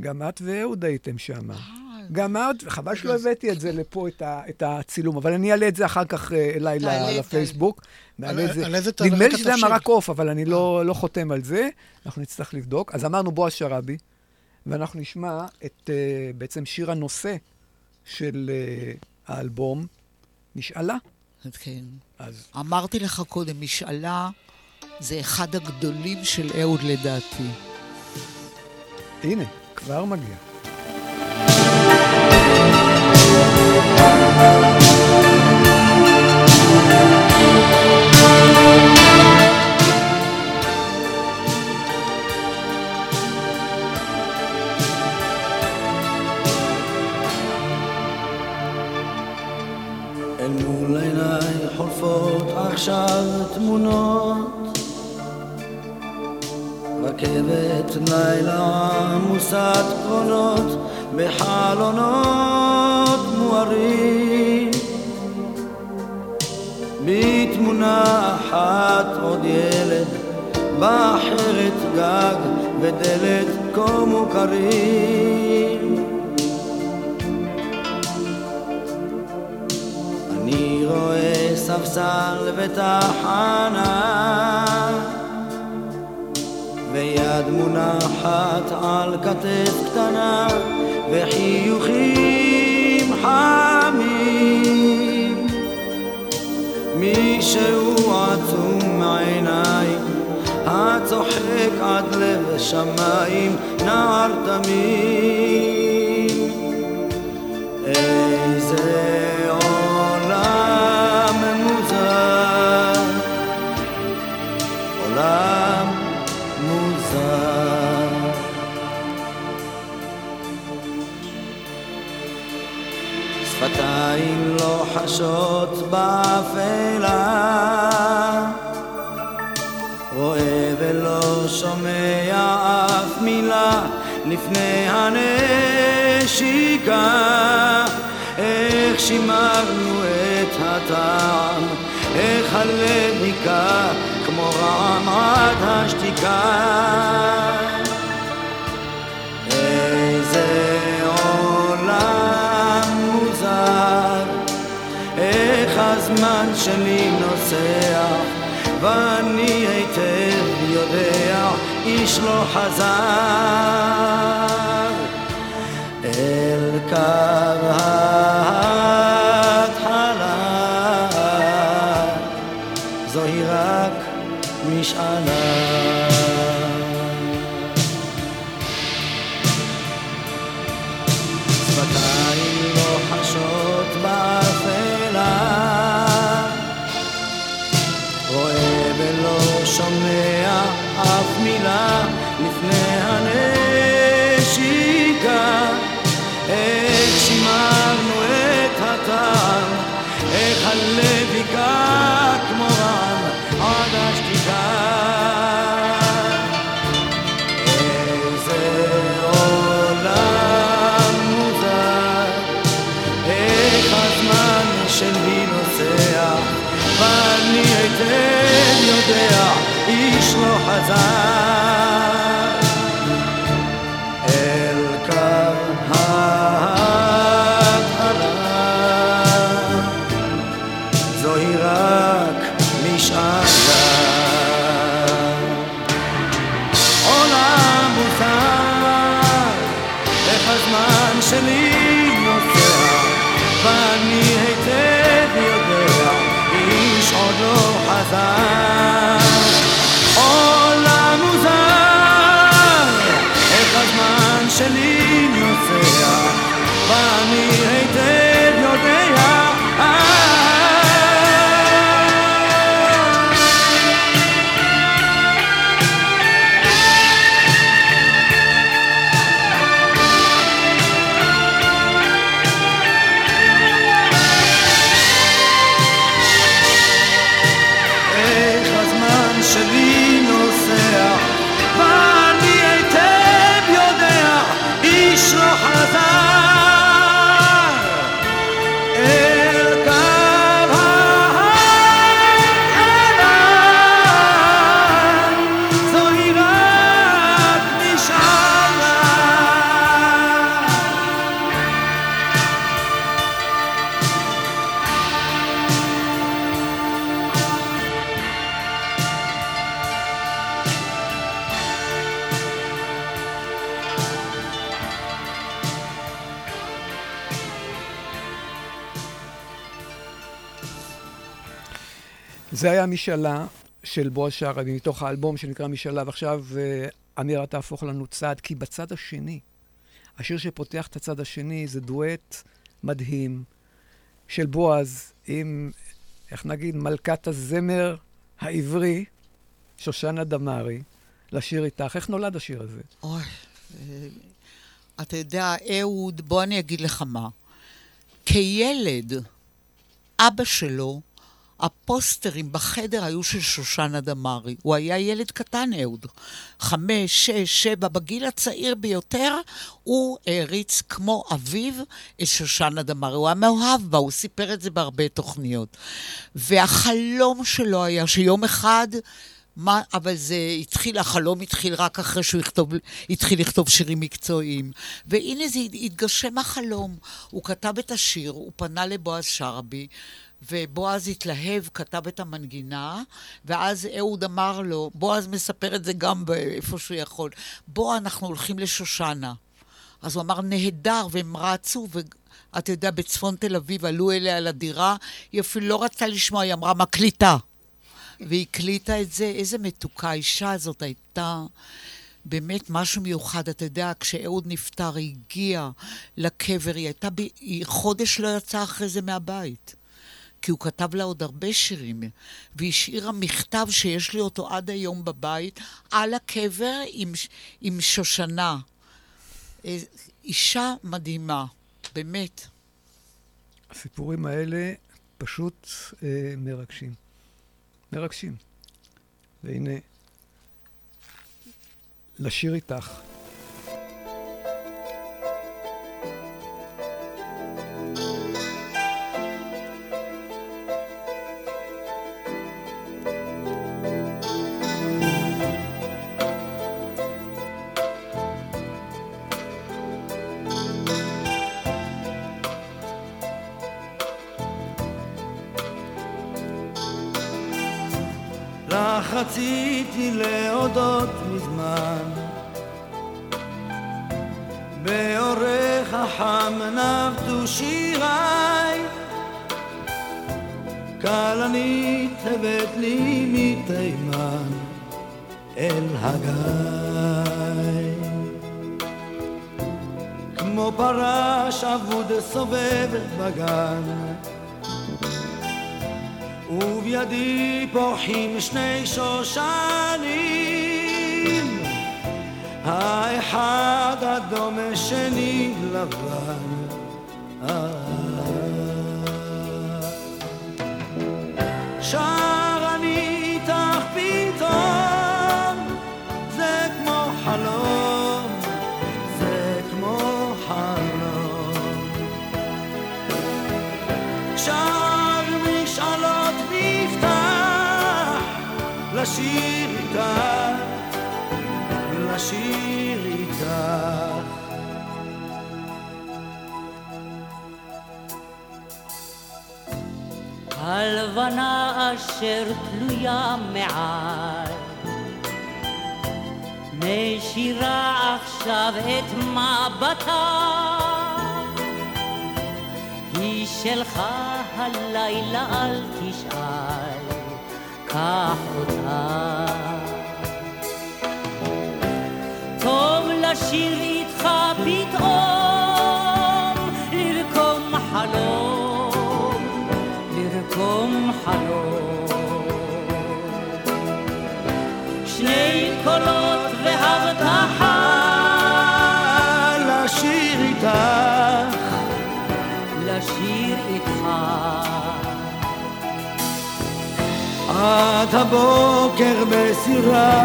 גם את ואהוד הייתם שם. גם את, חבל שלא הבאתי את זה לפה, את, ה, את הצילום, אבל אני אעלה את זה אחר כך אה, אליי לפייסבוק. נדמה לי שזה היה? מרק עוף, אבל אני לא, לא חותם על זה. אנחנו נצטרך לבדוק. אז אמרנו בועז שראבי, ואנחנו נשמע את אה, בעצם שיר הנושא של אה, האלבום, משאלה. כן. אז אמרתי לך קודם, משאלה זה אחד הגדולים של אהוד לדעתי. הנה, כבר מגיע. אל מול עיניי חולפות עכשיו תמונות רכבת לילה עמוסת קרונות בחלונות מוארים. בתמונה אחת עוד ילד באחרת גג ודלת כה מוכרים. אני רואה ספסל בתחנה ויד מונחת על כתף קטנה וחיוכים חמים. מישהו עצום מעיניים הצוחק עד לב שמיים נער תמים. איזה שפתיים לא חשות באפלה, רואה ולא שומע אף מילה לפני הנשיקה. איך שימרנו את הטעם, איך הלב היכה כמו רעם עד השתיקה. הזמן שלי נוסע, ואני היטב יודע, איש לא חזר. אל קו ההתחלה, זה היה משאלה של בועז שערבי, מתוך האלבום שנקרא משאלה, ועכשיו אה, אמירה תהפוך לנו צד, כי בצד השני, השיר שפותח את הצד השני זה דואט מדהים של בועז עם, איך נגיד, מלכת הזמר העברי, שושנה דמארי, לשיר איתך. איך נולד השיר הזה? אוי, אה, אתה יודע, אהוד, בוא אני אגיד לך מה. כילד, אבא שלו, הפוסטרים בחדר היו של שושנה דמארי. הוא היה ילד קטן, אהוד. חמש, שש, שבע, בגיל הצעיר ביותר, הוא העריץ כמו אביו את שושנה דמארי. הוא היה מאוהב בה, הוא סיפר את זה בהרבה תוכניות. והחלום שלו היה שיום אחד... מה, אבל זה התחיל, החלום התחיל רק אחרי שהוא יכתוב, התחיל לכתוב שירים מקצועיים. והנה זה התגשם החלום. הוא כתב את השיר, הוא פנה לבועז שרעבי, ובועז התלהב, כתב את המנגינה, ואז אהוד אמר לו, בועז מספר את זה גם איפה שהוא יכול, בוא, אנחנו הולכים לשושנה. אז הוא אמר, נהדר, והם רצו, ואתה יודע, בצפון תל אביב עלו אליה לדירה, היא אפילו לא רצתה לשמוע, היא אמרה, מקליטה. והיא הקליטה את זה, איזה מתוקה האישה הזאת הייתה. באמת משהו מיוחד. אתה יודע, כשאהוד נפטר, היא הגיעה לקבר, היא הייתה, ב... היא חודש לא יצאה אחרי זה מהבית. כי הוא כתב לה עוד הרבה שירים, והשאירה מכתב שיש לי אותו עד היום בבית, על הקבר עם, עם שושנה. אה, אישה מדהימה, באמת. הסיפורים האלה פשוט אה, מרגשים. מרגשים. והנה, לשיר איתך. רציתי להודות מזמן. באורך החם נבטו שיריי. כלנית הבאת לי מתימן אל הגיא. כמו פרש אבוד סובבת בגן ובידי פורחים שני שושנים. האחד אדום השני לבן. שר הלבנה אשר תלויה מעל. מישירה עכשיו את מבטה היא שלך הלילה אל תשאל קח אותה. טוב לשיר איתך פתאום עד הבוקר בסירה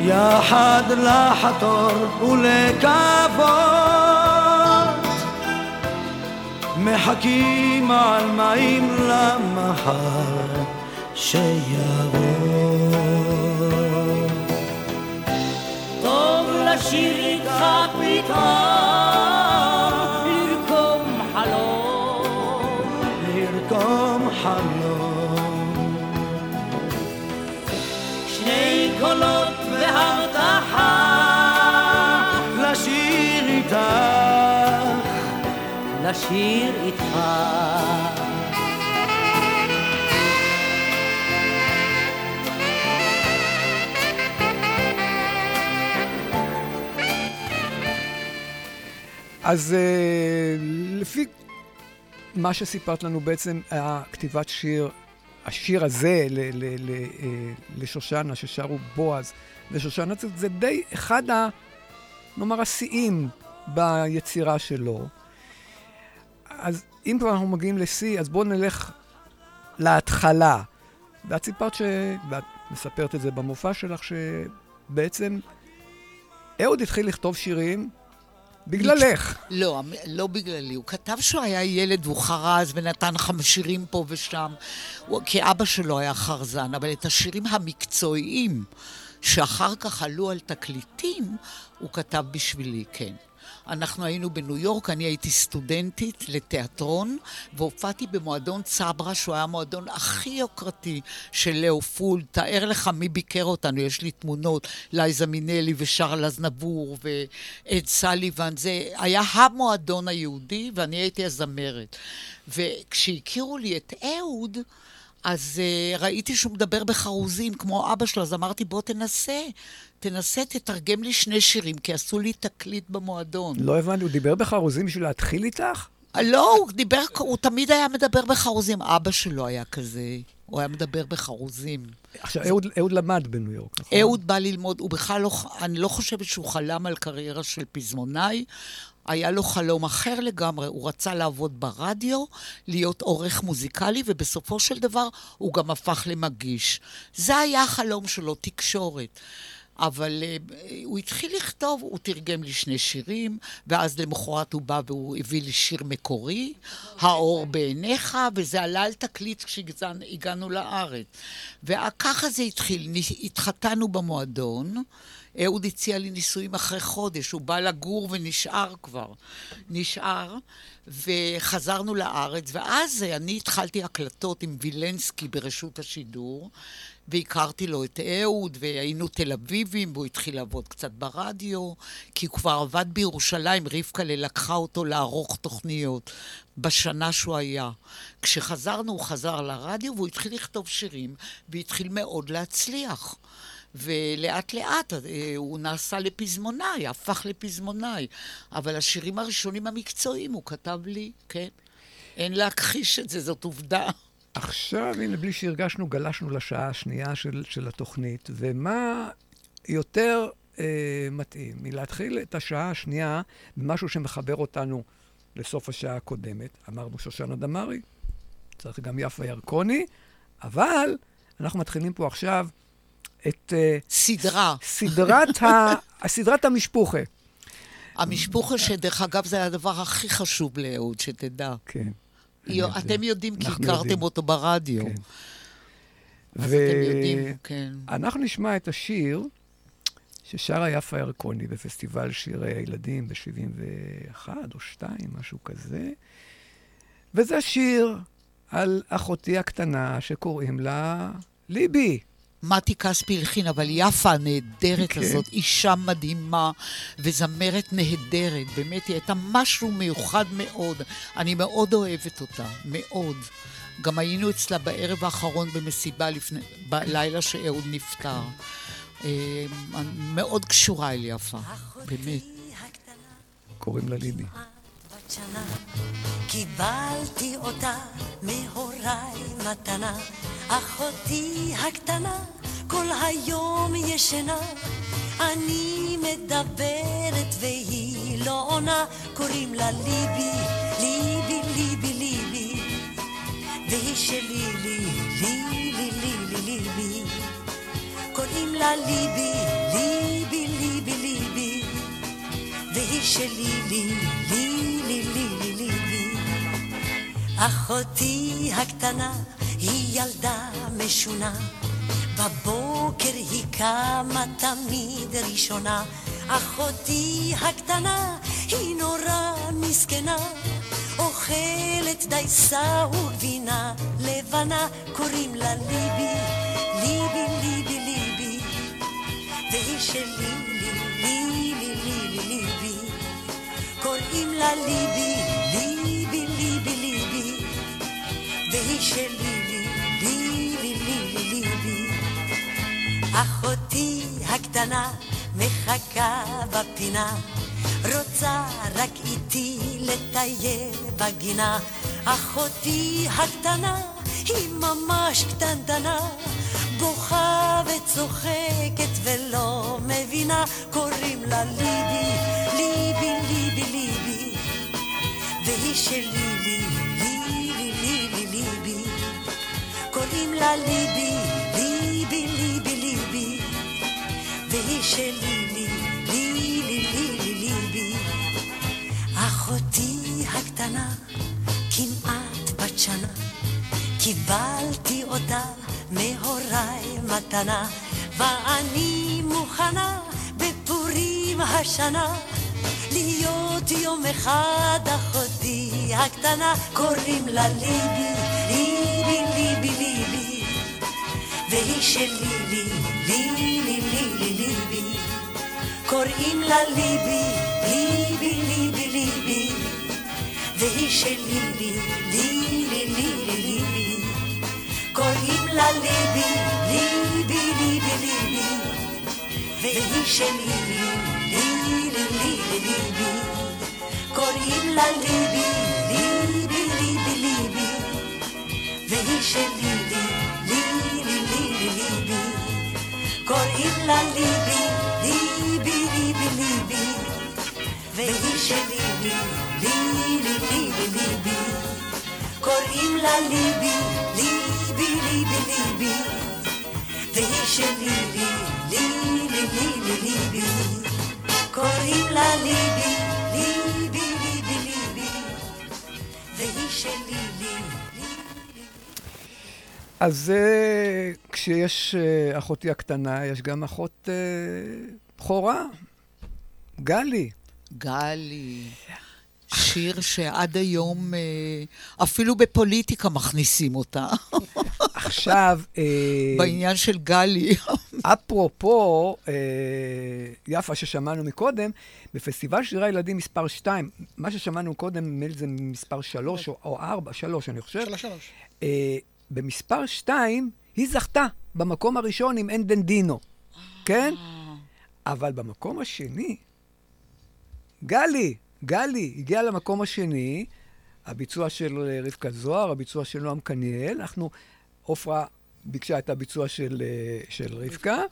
יחד לחתור ולקוות. מחכים על מים למחר שיבוא. טוב לשיר איתך פתאום, לשיר איתך. אז אה, לפי מה שסיפרת לנו בעצם, היה כתיבת שיר, השיר הזה ל- ל- ל- אה, לשושנה, ששרו בועז ושושנה, זה די אחד ה... נאמר, השיאים ביצירה שלו. אז אם כבר אנחנו מגיעים לשיא, אז בואו נלך להתחלה. ואת סיפרת ש... ואת מספרת את זה במופע שלך, שבעצם אהוד התחיל לכתוב שירים בגללך. לא, לא בגללי. הוא כתב שהוא היה ילד והוא חרז ונתן חמשירים פה ושם. הוא, כי אבא שלו היה חרזן, אבל את השירים המקצועיים, שאחר כך עלו על תקליטים, הוא כתב בשבילי, כן. אנחנו היינו בניו יורק, אני הייתי סטודנטית לתיאטרון, והופעתי במועדון צברה, שהוא היה המועדון הכי יוקרתי של לאו פול. תאר לך מי ביקר אותנו, יש לי תמונות, לייזה מינלי ושרל אזנבור ועד סליבן, זה היה המועדון היהודי, ואני הייתי הזמרת. וכשהכירו לי את אהוד, אז uh, ראיתי שהוא מדבר בחרוזים, כמו אבא שלו, אז אמרתי, בוא תנסה, תנסה, תתרגם לי שני שירים, כי עשו לי תקליט במועדון. לא הבנתי, הוא דיבר בחרוזים בשביל להתחיל איתך? לא, הוא דיבר, הוא תמיד היה מדבר בחרוזים. אבא שלו היה כזה, הוא היה מדבר בחרוזים. עכשיו, אהוד, אהוד למד בניו יורק, נכון? אהוד בא ללמוד, הוא בכלל לא, אני לא חושבת שהוא חלם על קריירה של פזמונאי. היה לו חלום אחר לגמרי, הוא רצה לעבוד ברדיו, להיות עורך מוזיקלי, ובסופו של דבר הוא גם הפך למגיש. זה היה החלום שלו, תקשורת. אבל uh, הוא התחיל לכתוב, הוא תרגם לי שני שירים, ואז למחרת הוא בא והוא הביא לי שיר מקורי, האור בעיניך, וזה עלה על תקליט כשהגענו לארץ. וככה זה התחיל, התחתנו במועדון. אהוד הציע לי נישואים אחרי חודש, הוא בא לגור ונשאר כבר. נשאר, וחזרנו לארץ, ואז אני התחלתי הקלטות עם וילנסקי ברשות השידור, והכרתי לו את אהוד, והיינו תל אביבים, והוא התחיל לעבוד קצת ברדיו, כי הוא כבר עבד בירושלים, רבקלה לקחה אותו לערוך תוכניות בשנה שהוא היה. כשחזרנו, הוא חזר לרדיו, והוא התחיל לכתוב שירים, והתחיל מאוד להצליח. ולאט לאט אה, הוא נעשה לפזמונאי, הפך לפזמונאי. אבל השירים הראשונים המקצועיים הוא כתב לי, כן. אין להכחיש את זה, זאת עובדה. עכשיו, הנה, בלי שהרגשנו, גלשנו לשעה השנייה של, של התוכנית, ומה יותר אה, מתאים מלהתחיל את השעה השנייה במשהו שמחבר אותנו לסוף השעה הקודמת. אמרנו שושנה דמארי, צריך גם יפה ירקוני, אבל אנחנו מתחילים פה עכשיו את... אה, סדרה. סדרת, ה, סדרת המשפוחה. המשפוחה, שדרך אגב זה הדבר הכי חשוב לאהוד, שתדע. כן. אתם יודעים, כי הכרתם אותו ברדיו. כן. אז אתם יודעים, כן. אנחנו נשמע את השיר ששרה יפה ירקוני בפסטיבל שירי הילדים ב-71 או 2, משהו כזה. וזה שיר על אחותי הקטנה שקוראים לה ליבי. מתי כספי הלחין, אבל יפה הנהדרת כן. הזאת, אישה מדהימה וזמרת נהדרת, באמת, היא הייתה משהו מיוחד מאוד. אני מאוד אוהבת אותה, מאוד. גם היינו אצלה בערב האחרון במסיבה, לפני, בלילה שאהוד נפטר. אה, מאוד קשורה אל יפה, באמת. קוראים לה ליבי. שנה, קיבלתי אותה מהוריי מתנה, אחותי הקטנה כל היום ישנה, אני מדברת והיא לא עונה, קוראים לה ליבי, ליבי, ליבי, ליבי, והיא שלי, לי, לי, לי, לי, לי, ליבי, קוראים לה ליבי, ליבי, ליבי, ליבי, והיא שלי, לי, לי. אחותי הקטנה היא ילדה משונה, בבוקר היא קמה תמיד ראשונה. אחותי הקטנה היא נורא מסכנה, אוכלת דייסה וגבינה לבנה, קוראים לה ליבי, ליבי, ליבי, ליבי, והיא שלי, לי, לי, לי, לי, לי, ליבי, קוראים לה ליבי, ליבי, והיא שלי, לי, לי, לי, לי, לי, ליבי, אחותי הקטנה מחכה בפינה, רוצה רק איתי לטייל בגינה. אחותי הקטנה היא ממש קטנטנה, בוכה וצוחקת ולא מבינה, קוראים לה ליבי, ליבי, ליבי, ליבי, והיא שלי, לה ליבי, ליבי, ליבי, ליבי, והיא שלי, לי, לי, לי, לי, לי, ליבי. אחותי הקטנה, כמעט בת שנה, קיבלתי אותה מהוריי מתנה, ואני מוכנה בפורים השנה להיות יום אחד. אחותי הקטנה, קוראים לה ליבי, ליבי, והיא שלי, לי, לי, לי, לי, לי, ליבי, קוראים לה ליבי, ליבי, ליבי, ליבי, והיא שלי, לי, לי, לי, לי, לי, ליבי, קוראים לה ליבי, ליבי, ליבי, ליבי, והיא שלי, לי, לי, לי, לי, לי, ליבי, קוראים לה ליבי, ליבי, ליבי, ליבי, והיא שלי, לה ליבי, ליבי, ליבי, ליבי, והיא שלי, לי, לי, לי, לי, לי, ליבי, קוראים לה ליבי, ליבי, ליבי, ליבי, והיא שלי, לי, לי, לי, לי, לי, ליבי, קוראים לה ליבי, ליבי, ליבי, ליבי, והיא שלי, לי, אז אה, כשיש אה, אחותי הקטנה, יש גם אחות אה, בכורה, גלי. גלי. שיר שעד היום, אפילו בפוליטיקה מכניסים אותה. עכשיו... בעניין של גלי. אפרופו, יפה, ששמענו מקודם, בפסטיבל שירי הילדים מספר 2, מה ששמענו קודם, זה מספר 3 או, או 4, 3 אני חושב. 3, 3. במספר 2, היא זכתה במקום הראשון עם אנדן דינו, כן? אבל במקום השני, גלי, גלי הגיעה למקום השני, הביצוע של אה, רבקה זוהר, הביצוע של נועם קניאל, אנחנו, עופרה ביקשה את הביצוע של, אה, של רבקה,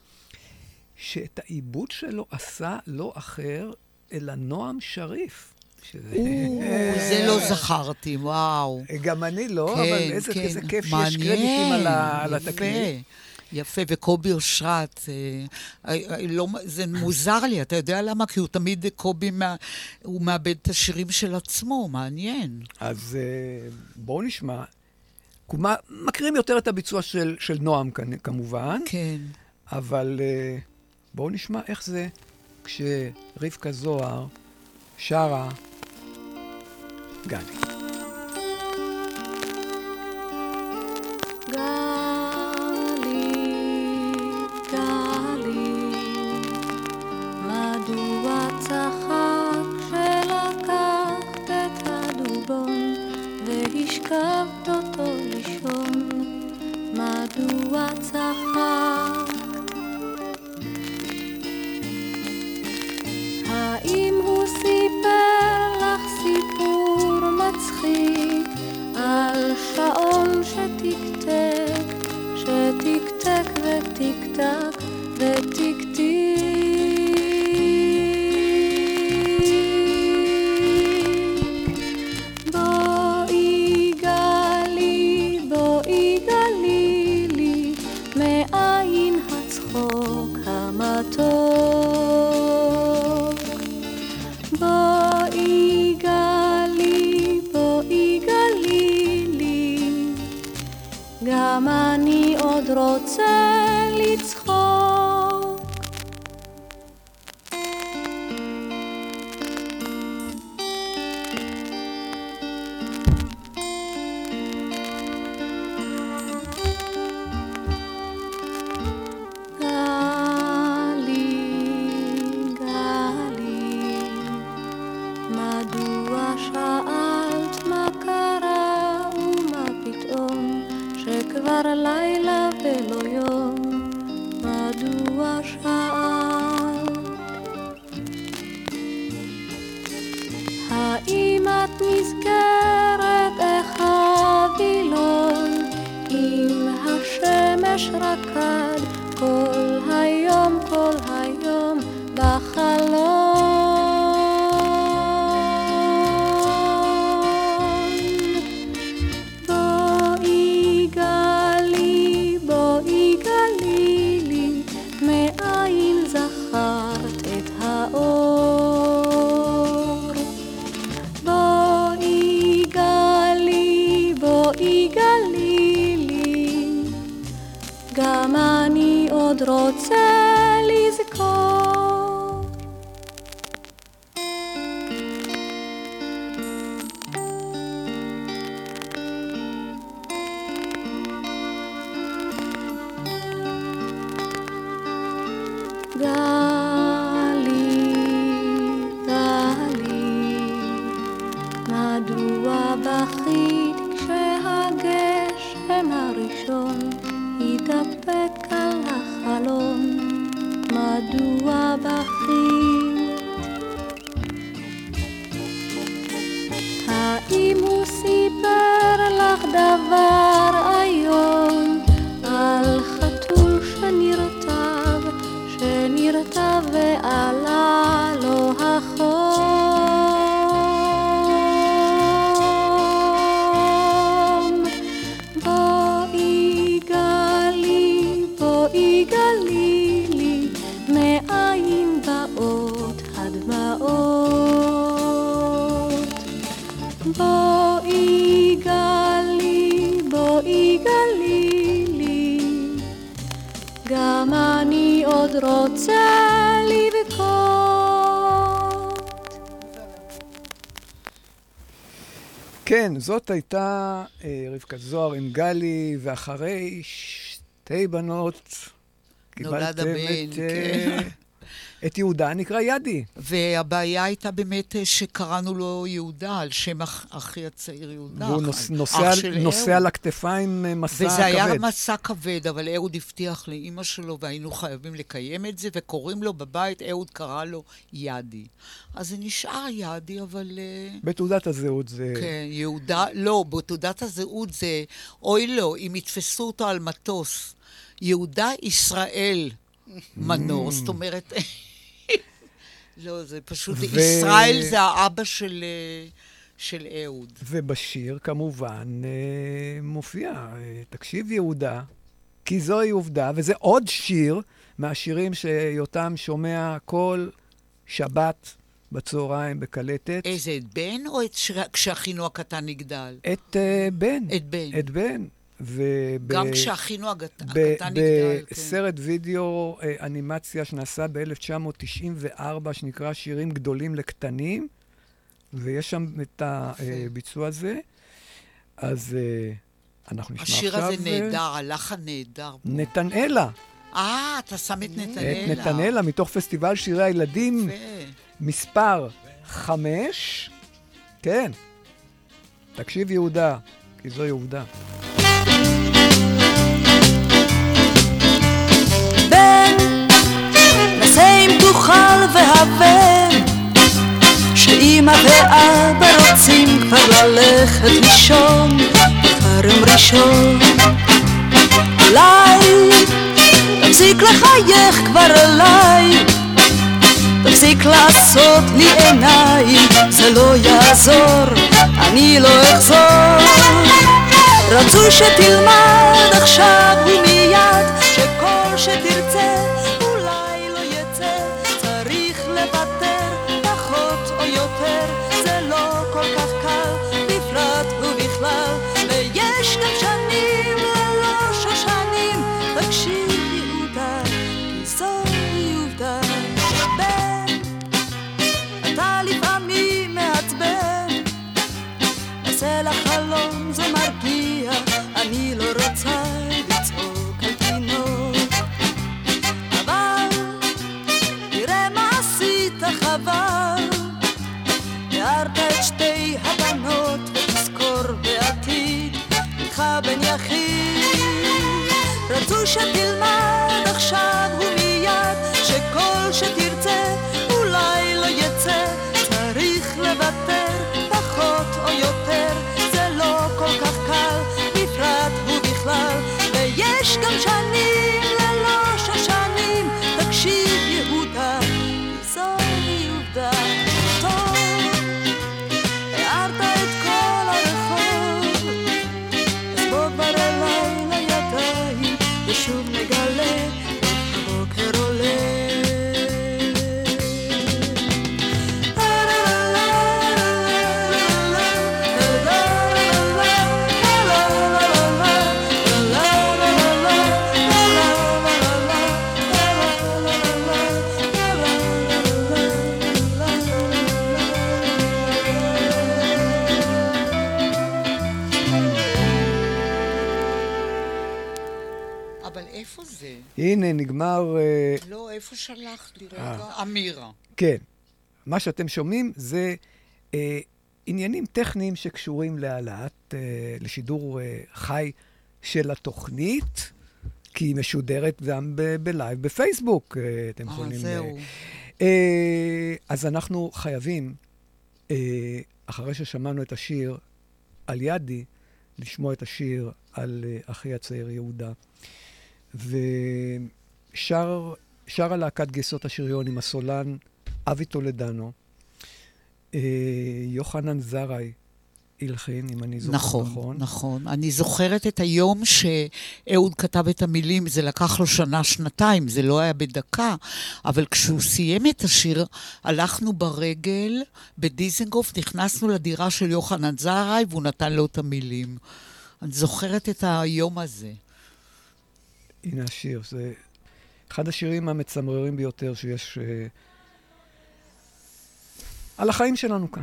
שאת העיבוד שלו עשה לא אחר אלא נועם שריף. זה לא זכרתי, וואו. גם אני לא, כן, אבל איזה, כן. איזה כיף שיש קרדיטים על. התקליט. יפה, וקובי אושרת, אה, אה, לא, זה מוזר לי, אתה יודע למה? כי הוא תמיד, קובי, מה, הוא מאבד את השירים של עצמו, מעניין. אז אה, בואו נשמע. מכירים יותר את הביצוע של, של נועם כמובן, כן. אבל אה, בואו נשמע איך זה כשרבקה זוהר שרה גלי. והשכבת אותו לישון? מדוע צחק? על שעון שתקתק, שתקתק ותקתק ותקתק? drodze כן, זאת הייתה אה, רבקה זוהר עם גלי, ואחרי שתי בנות נולד קיבלתם הבן, את, אה, כן. את יהודה נקרא ידי. והבעיה הייתה באמת אה, שקראנו לו יהודה, על שם אח, אחי הצעיר יהודה. והוא נוס, נוסע, של נוסע. על הכתפיים אה, מסע כבד. וזה היה מסע כבד, אבל אהוד הבטיח לאימא שלו, והיינו חייבים לקיים את זה, וקוראים לו בבית, אהוד קרא לו ידי. אז זה נשאר ידי, אבל... אה, בתעודת הזהות זה... כן, יהודה, לא, בתעודת הזהות זה, אוי לו, אם יתפסו אותו על מטוס. יהודה ישראל מנור, Mm. זאת אומרת... לא, זה פשוט, ו- ישראל זה האבא של, אה, של אהוד. ובשיר כמובן אה, מופיע, אה, תקשיב יהודה, כי זוהי עובדה, וזה עוד שיר מהשירים שיותם שומע כל שבת בצהריים בקלטת. איזה, את בן או את ש... כשאחינו הקטן יגדל? את אה, בן. את בן. את בן. וב... גם כשאחינו הקטן יגדל, כן. בסרט וידאו אה, אנימציה שנעשה ב-1994, שנקרא שירים גדולים לקטנים, ויש שם את הביצוע הזה. אז אה, אנחנו נשמע עכשיו... השיר הזה אה, נהדר, הלחן נהדר. נתנאלה. אה, אתה שם את נתנאלה. את נתנאלה, מתוך פסטיבל שירי הילדים, מספר חמש. כן. תקשיב יהודה, כי זוהי עובדה. אם תוכל והבן, שאמא ואבא רוצים כבר ללכת לישון, כרם ראשון. אולי תפסיק לחייך כבר אליי, תפסיק לעשות לי עיניים, זה לא יעזור, אני לא אחזור. רצוי שתלמד עכשיו ומיד, שכל שתרצה שתלמד עכשיו הנה, נגמר... אה, לא, איפה שלחת לי אה. רגע? אמירה. כן. מה שאתם שומעים זה אה, עניינים טכניים שקשורים להעלאת, אה, לשידור אה, חי של התוכנית, כי היא משודרת גם בלייב בפייסבוק, אה, אתם אה, יכולים... זהו. אה, אז אנחנו חייבים, אה, אחרי ששמענו את השיר על ידי, לשמוע את השיר על אה, אחי הצעיר יהודה. ושר שרה להקת גייסות השריון עם הסולן אבי טולדנו. אה, יוחנן זרעי הלחין, אם אני זוכר נכון, נכון. נכון. אני זוכרת את היום שאהוד כתב את המילים, זה לקח לו שנה, שנתיים, זה לא היה בדקה, אבל כשהוא סיים את השיר, הלכנו ברגל בדיזנגוף, נכנסנו לדירה של יוחנן זרעי, והוא נתן לו את המילים. אני זוכרת את היום הזה. הנה השיר, זה אחד השירים המצמררים ביותר שיש אה, על החיים שלנו כאן.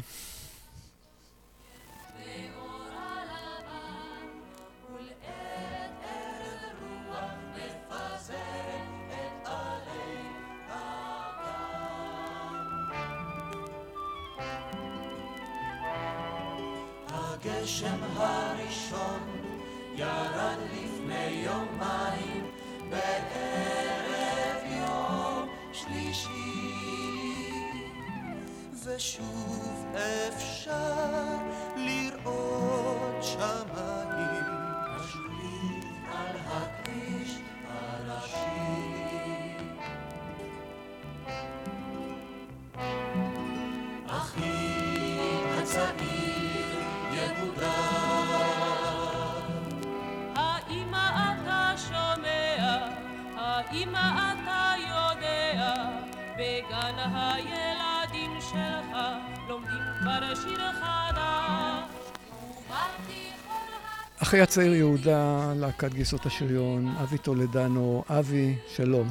אחי הצעיר יהודה, להקת גיסות השריון, אבי טולדנו. אבי, שלום.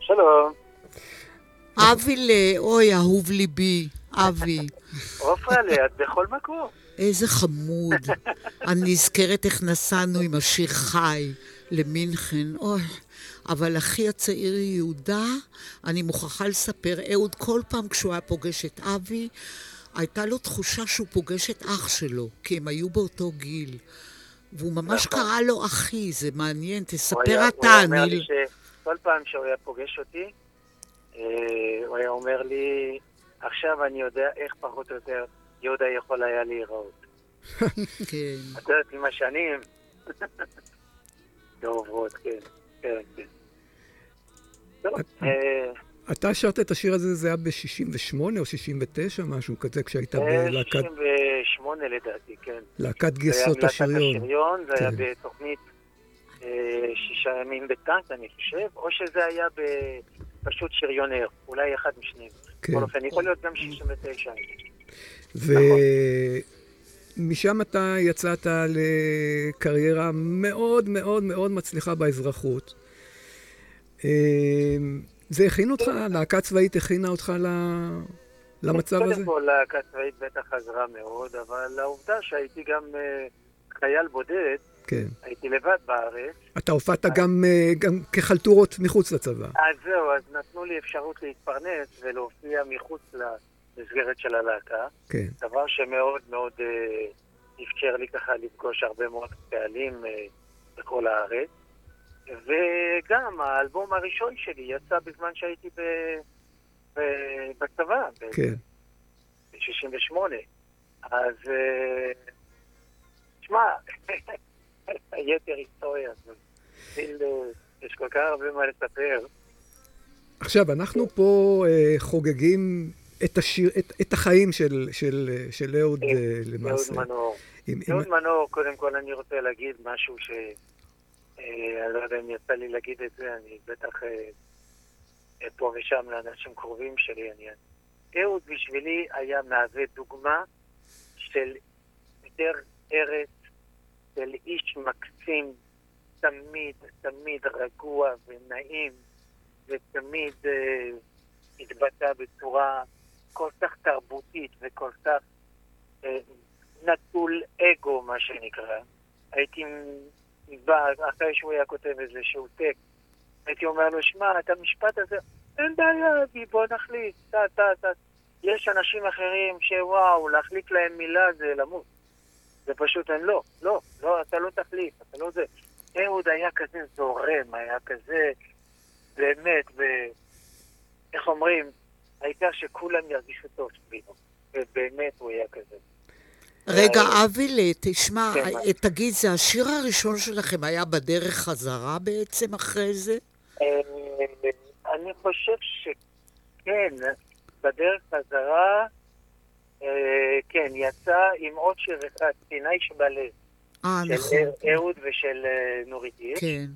שלום. אבי ל... אוי, אהוב ליבי, אבי. עופרלה, את בכל מקום. איזה חמוד. אני נזכרת איך נסענו עם השיר חי למינכן. אוי, אבל אחי הצעיר יהודה, אני מוכרחה לספר, אהוד כל פעם כשהוא היה פוגש את אבי, הייתה לו תחושה שהוא פוגש את אח שלו, כי הם היו באותו גיל. והוא ממש נכון. קרא לו אחי, זה מעניין, תספר היה- אתה, הוא היה אומר אני... לי שכל פעם שהוא היה פוגש אותי, אה, הוא היה אומר לי, עכשיו אני יודע איך פחות או יותר יהודה יכול היה להיראות. כן. את יודעת, עם השנים, זה עוברות, כן, כן, כן. טוב, אה, אתה שרת את השיר הזה, זה היה ב-68 או 69, משהו כזה, כשהיית אה, בלהקת 68 לדעתי, כן. להקת זה היה גייסות בלהקת השריון. השריון, זה היה כן. בתוכנית אה, שישה ימים בטנק, אני חושב, או שזה היה פשוט שריונר, אולי אחד משניהם. כן. בכל אופן, יכול להיות גם 69. ומשם אתה יצאת לקריירה מאוד מאוד מאוד מצליחה באזרחות. אה, זה הכין אותך? להקה צבאית הכינה אותך ל- למצב הזה? קודם כל, להקה צבאית בטח עזרה מאוד, אבל העובדה שהייתי גם אה, חייל בודד, כן. הייתי לבד בארץ. אתה הופעת גם, אה, גם כחלטורות מחוץ לצבא. אז זהו, אז נתנו לי אפשרות להתפרנס ולהופיע מחוץ למסגרת של הלהקה. כן. דבר שמאוד מאוד אה, אפשר לי ככה לפגוש הרבה מאוד קהלים אה, בכל הארץ. וגם האלבום הראשון שלי יצא בזמן שהייתי ב, ב, בצבא, כן. ב-68. אז אה, שמע, היתר היסטוריה. אה, יש כל כך הרבה מה לספר. עכשיו, אנחנו פה אה, חוגגים את, השיר, את, את החיים של, של, אה, של אהוד אה, למעשה. אהוד מנור. עם- עם- אהוד מנור, קודם כל אני רוצה להגיד משהו ש... אה, אני לא יודע אם יצא לי להגיד את זה, אני בטח אה, אה, פה ושם לאנשים קרובים שלי. אני... אהוד בשבילי היה מהווה דוגמה של דרך ארץ, של איש מקסים, תמיד, תמיד רגוע ונעים, ותמיד אה, התבטא בצורה כל כך תרבותית וכל כך אה, נטול אגו, מה שנקרא. הייתי אחרי שהוא היה כותב איזשהו טקסט, הייתי אומר לו, שמע, את המשפט הזה, אין בעיה, אבי, בוא נחליט, טה, טה, טה. יש אנשים אחרים שוואו, להחליט להם מילה זה למות. זה פשוט אין לא, לא, לא, אתה לא תחליט, אתה לא זה. אהוד היה כזה זורם, היה כזה, באמת, ו... איך אומרים, העיקר שכולם ירגישו טוב סביבו. ובאמת הוא היה כזה. רגע, אה, אבילה, תשמע, כן? אה, תגיד, זה השיר הראשון שלכם היה בדרך חזרה בעצם אחרי זה? אה, אני חושב שכן, בדרך חזרה, כן, יצא עם עוד שיר אחד, סיני שבלב, אה, של נכון. אה- אהוד ושל נורית הירש. כן.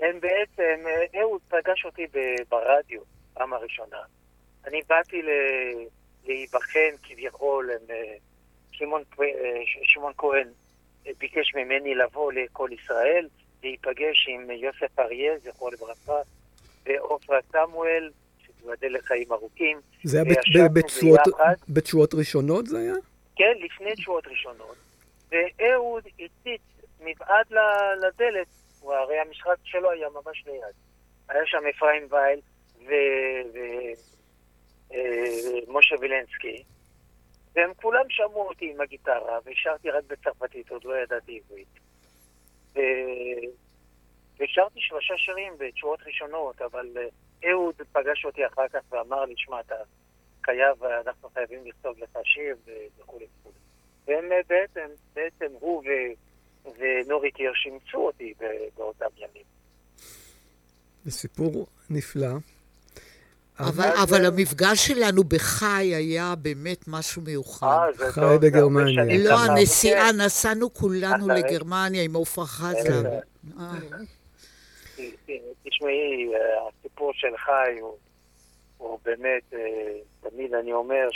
הם בעצם, אה, אהוד פגש אותי ברדיו, פעם הראשונה. אני באתי להיבחן כביכול, הם, שמעון אה, שמעון כהן אה, ביקש ממני לבוא לכל ישראל, להיפגש עם יוסף אריה, זכרו לברכה, ועופרה סמואל, שתיבדל לחיים ארוכים. זה היה בתשואות- ראשונות זה היה? כן, לפני תשואות ראשונות. ואהוד הציץ מבעד לדלת, הרי המשחק שלו היה ממש ליד. היה שם אפרים וייל ומשה וילנסקי, והם כולם שמעו אותי עם הגיטרה, ושרתי רק בצרפתית, עוד לא ידעתי עברית. ו- ושרתי שלושה שירים בתשואות ראשונות, אבל אה, אהוד פגש אותי אחר כך ואמר לי, שמע, אתה חייב, אנחנו חייבים לכתוב לך שיר וכולי וכולי. והם אה, בעצם, בעצם הוא ו- ונורית הירש אימצו אותי באותם ימים. זה סיפור נפלא. אבל, אבל המפגש שלנו בחי היה באמת משהו מיוחד. אה, זה חי טוב, בגרמניה. זה לא, הנסיעה, כן. נסענו כולנו אחרי. לגרמניה עם עפרה חזה. אה. תשמעי, אה, הסיפור של חי הוא, הוא באמת, תמיד אני אומר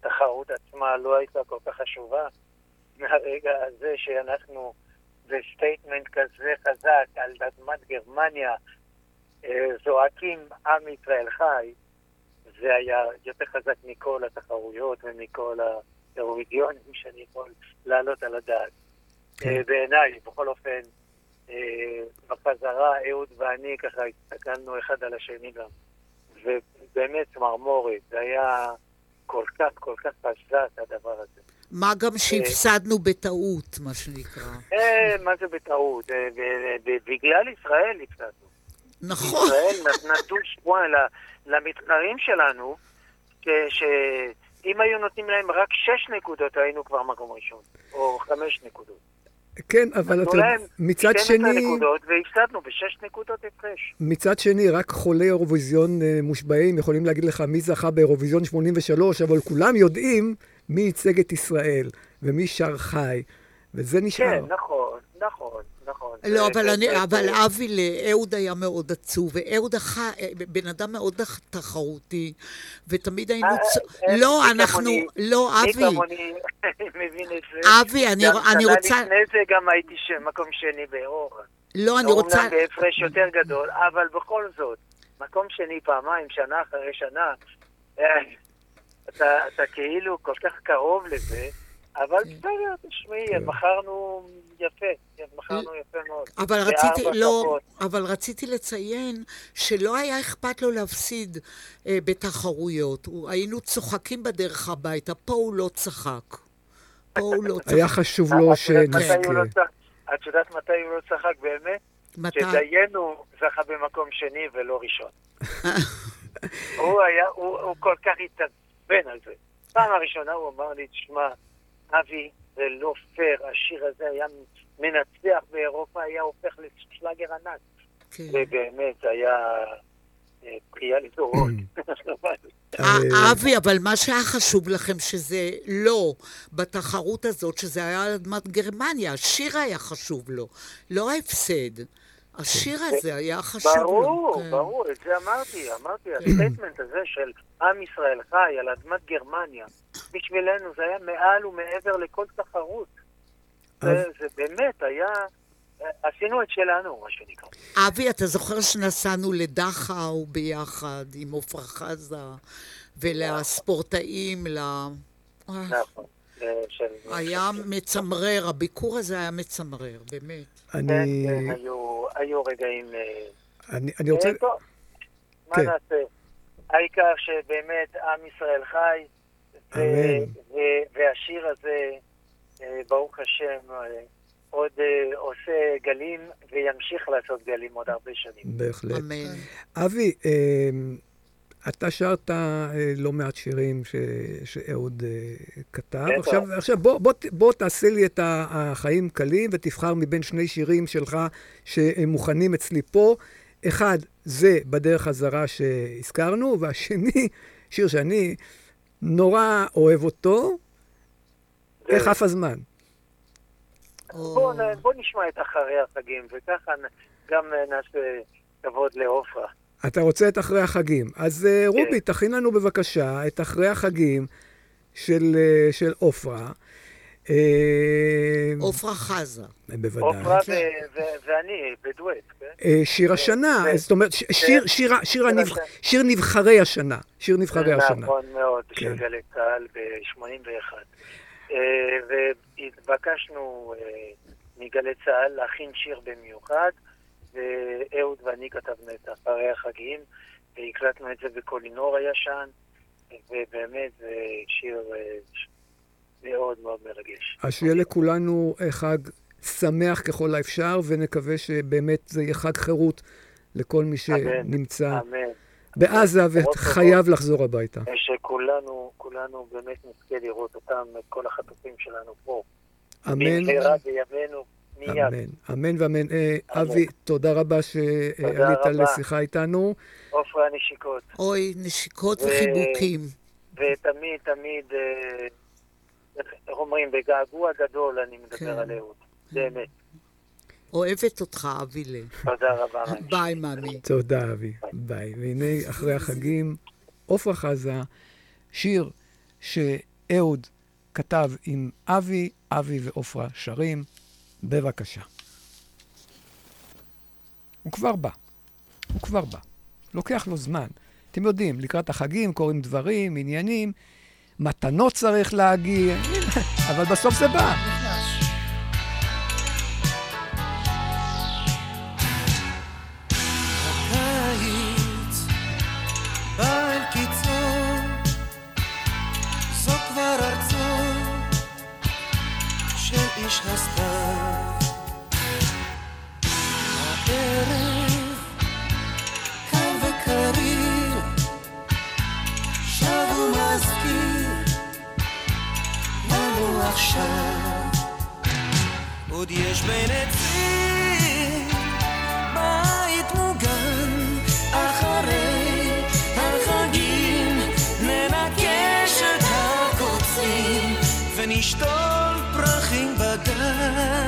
שהתחרות עצמה לא הייתה כל כך חשובה מהרגע הזה שאנחנו ב statement כזה חזק על אדמת גרמניה זועקים עם ישראל חי, זה היה יותר חזק מכל התחרויות ומכל האירוויזיונים שאני יכול להעלות על הדעת. אה, בעיניי, בכל אופן, אה, בחזרה אהוד ואני ככה הסתכלנו אחד על השני גם. ובאמת צמרמורת, זה היה כל כך כל כך חזק הדבר הזה. מה גם שהפסדנו בטעות, מה שנקרא. אה, מה זה בטעות? אה, בגלל ישראל הפסדנו. נכון. ישראל נתנה דוש פואן למתחרים שלנו, ש- שאם היו נותנים להם רק שש נקודות, היינו כבר מקום ראשון, או חמש נקודות. כן, אבל נתנו אתה, להם מצד 12 שני, נקודות והפסדנו בשש נקודות הפרש. מצד שני, רק חולי אירוויזיון אה, מושבעים יכולים להגיד לך מי זכה באירוויזיון 83, אבל כולם יודעים מי ייצג את ישראל ומי שר חי, וזה נשאר. כן, נכון, נכון, נכון. לא, אבל אני, אבל אבי, לאהוד היה מאוד עצוב, ואהוד אח... בן אדם מאוד תחרותי, ותמיד היינו... אה, צ- אה, לא, מי אנחנו... לא, מי אבי, כמוני מבין את זה. אבי, אני- שנה רוצה- לפני זה גם הייתי מקום שני באירופה. לא, אני רוצה... אומנם בהפרש יותר גדול, אבל בכל זאת, מקום שני פעמיים, שנה אחרי שנה, אה, אתה, אתה כאילו כל כך קרוב לזה, אבל בסדר, תשמעי, כן. מכרנו יפה, מכרנו יפה מאוד. אבל רציתי, לא. אבל רציתי לציין שלא היה אכפת לו להפסיד אה, בתחרויות. הוא, היינו צוחקים בדרך הביתה, פה הוא לא צחק. פה הוא לא צחק. היה חשוב לו לא שנזכה. צחק? את יודעת מתי הוא לא צחק באמת? מתי? שדיינו זכה במקום שני ולא ראשון. הוא היה, הוא, הוא כל כך התעצבן על זה. פעם הראשונה הוא אמר לי, תשמע, אבי, זה לא פייר, השיר הזה היה מנצח באירופה, היה הופך לשלאגר ענק. כן. ובאמת היה אה, פגיעה לדורות. אה, אבי, אבל מה שהיה חשוב לכם שזה לא בתחרות הזאת, שזה היה על אדמת גרמניה, השיר היה חשוב לו, לא ההפסד. השיר הזה היה חשוב. ברור, כן. ברור, את זה אמרתי, אמרתי, ה statement הזה של עם ישראל חי על אדמת גרמניה, בשבילנו זה היה מעל ומעבר לכל תחרות. זה זה באמת היה, עשינו את שלנו, מה שנקרא. אבי, אתה זוכר שנסענו לדכאו ביחד עם עפרה חזה, ולספורטאים, ל... נכון. של- היה מצמרר, הביקור הזה היה מצמרר, באמת. אני- כן, כן, היו- רגעים... אה, אני רוצה... אה, מה כן. נעשה? העיקר שבאמת עם ישראל חי, והשיר הזה, אה, ברוך השם, עוד עושה גלים וימשיך לעשות גלים עוד הרבה שנים. בהחלט. אמן. אבי, אתה שרת אה, לא מעט שירים ש- שאהוד אה, כתב. בטח. עכשיו, עכשיו בוא, בוא, בוא תעשה לי את החיים קלים ותבחר מבין שני שירים שלך שמוכנים אצלי פה. אחד, זה בדרך הזרה שהזכרנו, והשני, שיר שאני נורא אוהב אותו, איך עף הזמן. בוא בוא נשמע את אחרי החגים, וככה גם נעשה כבוד לעופרה. אתה רוצה את אחרי החגים. אז אה, כן. רובי, תכין לנו בבקשה את אחרי החגים של אה, של עופרה. אה, עפרה חזה. בוודאי. עופרה ואני בדואט, כן? שיר השנה, זאת אומרת, ש- שיר- שיר ה- שיר הנבח- שיר נבחרי השנה. שיר נבחרי השנה. נכון מאוד, של כן. גלי צה"ל ב-81. והתבקשנו מגלי צה"ל להכין שיר במיוחד, ואהוד ואני כתבנו את אחרי החגים, והקלטנו את זה בקולינור הישן, ובאמת זה שיר אה, מאוד מאוד מרגש. אז שיהיה לכולנו אה, חג שמח ככל האפשר, ונקווה שבאמת זה יהיה חג חירות לכל מי שנמצא אמן. בעזה וחייב לחזור הביתה. שכולנו, כולנו באמת נזכה לראות אותם, את כל החטופים שלנו פה. אמן. במהרה בימינו, מיד. אמן, אמן ואמן. אה, אבי, תודה רבה שעלית. לשיחה איתנו. עופרה הנשיקות. אוי, נשיקות ו- וחיבוקים. ותמיד, תמיד, אה, איך אומרים, בגעגוע גדול אני מדבר כן. על אהוד. באמת. אוהבת אותך, אבילה. תודה רבה. ביי, מאמי. תודה, אבי. ביי. והנה, אחרי החגים, עפרה חזה, שיר שאהוד כתב עם אבי, אבי ועפרה שרים. בבקשה. הוא כבר בא. הוא כבר בא. לוקח לו זמן. אתם יודעים, לקראת החגים קורים דברים, עניינים, מתנות צריך להגיע, אבל בסוף זה בא. איש הסתיו. הערב קר וקריר, שב ומזכיר לנו עכשיו. עוד יש בין עצים בית מוגן אחרי החגים ננקש את הקוצים ונשתול פרחים בגן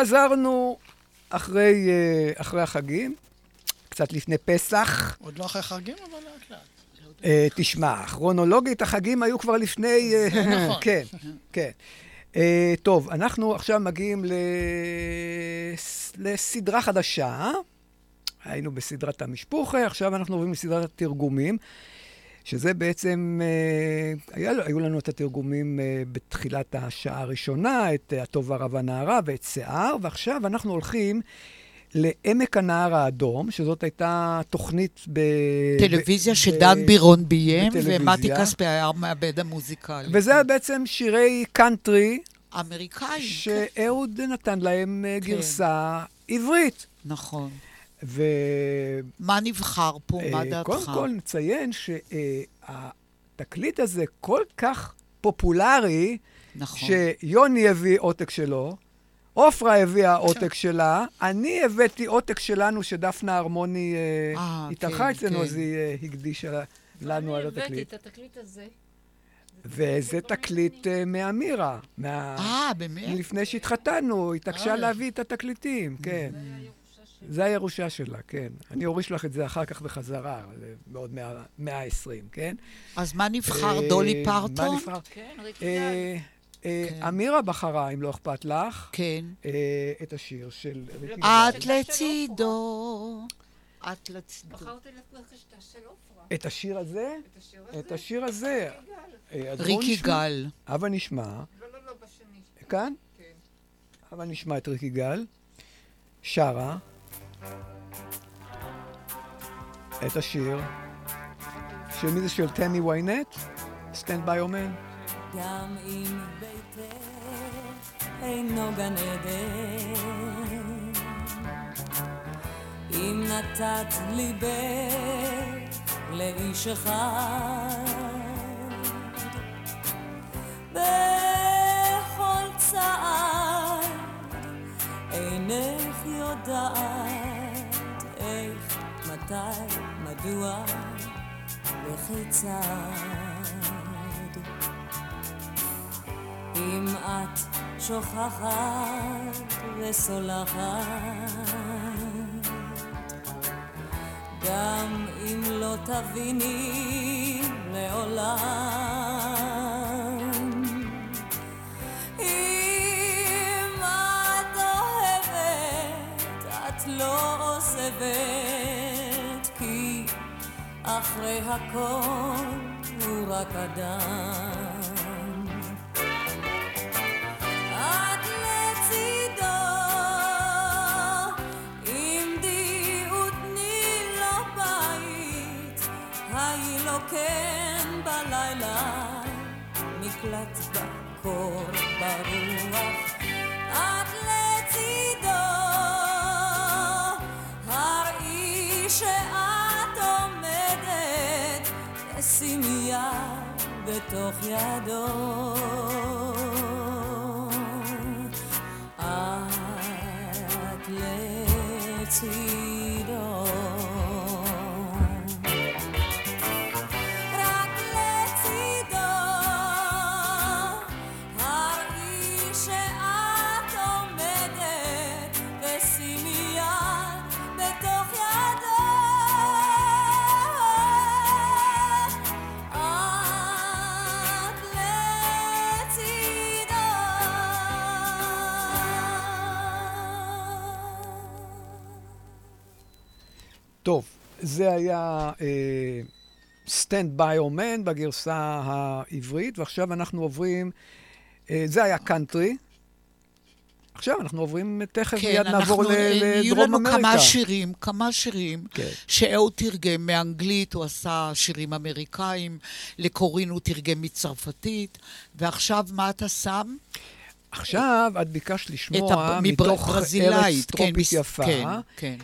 חזרנו אחרי, אה, אחרי החגים, קצת לפני פסח. עוד לא אחרי חגים, אבל לאט לאט. אה, תשמע, כרונולוגית החגים היו כבר לפני... אה, נכון. כן, כן. אה, טוב, אנחנו עכשיו מגיעים לס- לסדרה חדשה. היינו בסדרת המשפוחה, עכשיו אנחנו עוברים לסדרת התרגומים, שזה בעצם, אה, היה, היו לנו את התרגומים אה, בתחילת השעה הראשונה, את אה, הטוב הרב הנערה ואת שיער, ועכשיו אנחנו הולכים לעמק הנהר האדום, שזאת הייתה תוכנית ב... טלוויזיה ב- שדן ב- בירון ביים. ומתי כספי היה המעבד המוזיקלי. וזה בעצם שירי קאנטרי. אמריקאים. שאהוד נתן להם אה, גרסה עברית. נכון. ו... מה נבחר פה? מה אה, דעתך? קודם כל נציין שהתקליט הזה כל כך פופולרי, נכון. שיוני הביא עותק שלו, עופרה הביאה עותק שלה, אני הבאתי עותק שלנו שדפנה הרמוני אה, אה, התארחה כן, אצלנו, כן. אז היא אה, הקדישה לנו על הבאתי התקליט. את התקליט הזה. וזה תקליט אה, מאמירה. מה- אה, באמת? לפני שהתחתנו, היא התעקשה אה. להביא את התקליטים, כן. זה הירושה שלה, כן. אני אוריש לך את זה אחר כך בחזרה, בעוד מאה- 120, כן? אז מה נבחר, אה, דולי פרטון? מה נבחר? כן, ריקי אה, אה, כן. אמירה בחרה, אם לא אכפת לך, כן. אה, את השיר של ריקי את. לצידו. את לצידו. בחרתי לבקשתה של עופרה. את השיר הזה? את השיר הזה. אה, ריקי. גל. הבה נשמע. לא, לא, לא, בשני. כאן? כן. הבה נשמע את ריקי גל. שרה. את השיר. של מי זה? של Tammy Wynette? Stand By Your Man? גם אם ביתך אינו גן עדן, אם נתת ליבך לאיש אחד, בכל צעד אינך יודעת איך, מתי, מדוע וכיצד. אם את שוכחת וסולחת, גם אם לא תביני לעולם. עוזבת, כי אחרי הכל הוא רק אדם. את לצידו, עמדי ותני לו בית, היי לו כן בלילה, מקלט בקור ברוח. את לצידו, יד בתוך ידו. את לצידו. זה היה Stand By Your Man בגרסה העברית, ועכשיו אנחנו עוברים, אה, זה היה קאנטרי. עכשיו אנחנו עוברים, תכף כן, מיד נעבור אנחנו, ל- יהיו לדרום לנו אמריקה. כמה שירים, כמה שירים, כן. שאהוד תרגם מאנגלית, הוא עשה שירים אמריקאים, לקורין הוא תרגם מצרפתית, ועכשיו מה אתה שם? עכשיו את ביקשת לשמוע הב- מתוך ארץ כן, טרופית מס- יפה, כן, כן.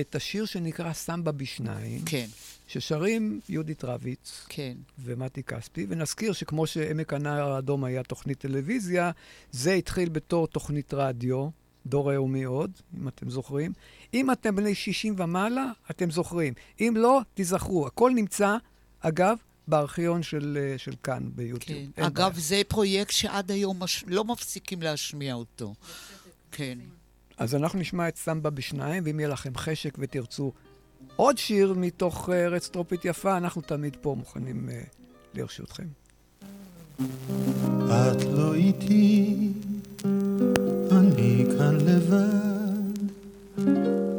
את השיר שנקרא סמבה בשניים, כן. ששרים יהודית רביץ כן. ומתי כספי, ונזכיר שכמו שעמק הנער האדום היה תוכנית טלוויזיה, זה התחיל בתור תוכנית רדיו דור היומי עוד, אם אתם זוכרים. אם אתם בני 60 ומעלה, אתם זוכרים. אם לא, תיזכרו. הכל נמצא, אגב, בארכיון של, אה, של כאן ביוטיוב. כן. אגב, זה פרויקט שעד היום מש... לא מפסיקים להשמיע אותו. כן. אז אנחנו נשמע את סמבה בשניים, ואם יהיה לכם חשק ותרצו עוד שיר מתוך אה, ארץ טרופית יפה, אנחנו תמיד פה מוכנים uh, לרשותכם. את לא איתי, אני כאן לבד,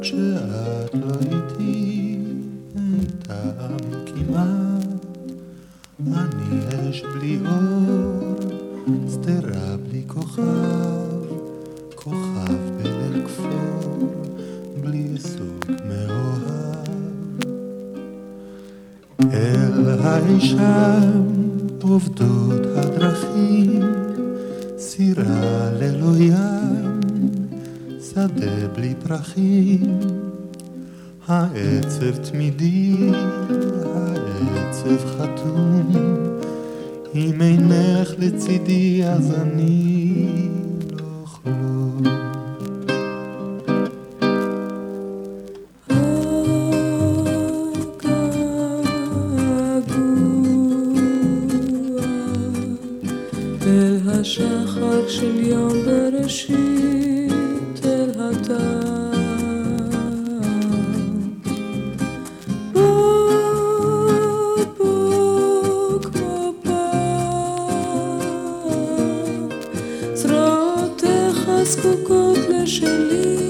כשאת לא איתי, אין טעם כמעט, אני אש בלי אור, שדרה בלי כוכב, כוכב בלי סוג מאוהב. אל האישם עובדות הדרכים, סירה ללא ים, שדה בלי פרחים, העצב תמידי, העצב חתום, אם אינך לצידי אז אני לא כלום. השחר של יום בראשית, אל פעם, זרועותיך זקוקות לשלי,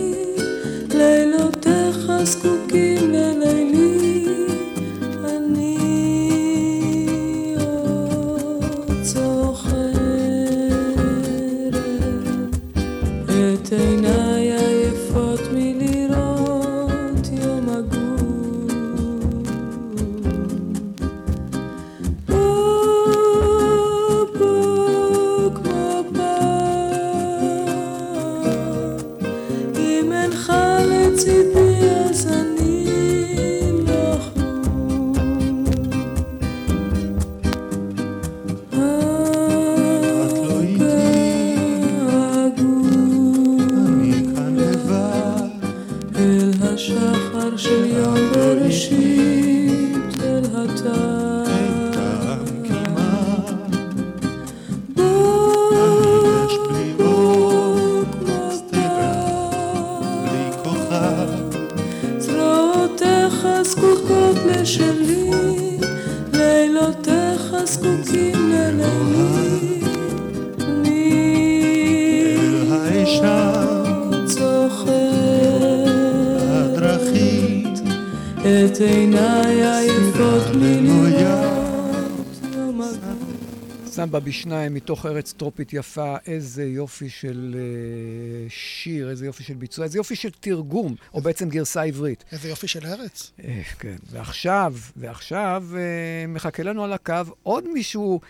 סמבה בשניים מתוך ארץ טרופית יפה, איזה יופי של אה, שיר, איזה יופי של ביצוע, איזה יופי של תרגום, או בעצם גרסה עברית. איזה יופי של ארץ. אה, כן, ועכשיו, ועכשיו אה, מחכה לנו על הקו עוד מישהו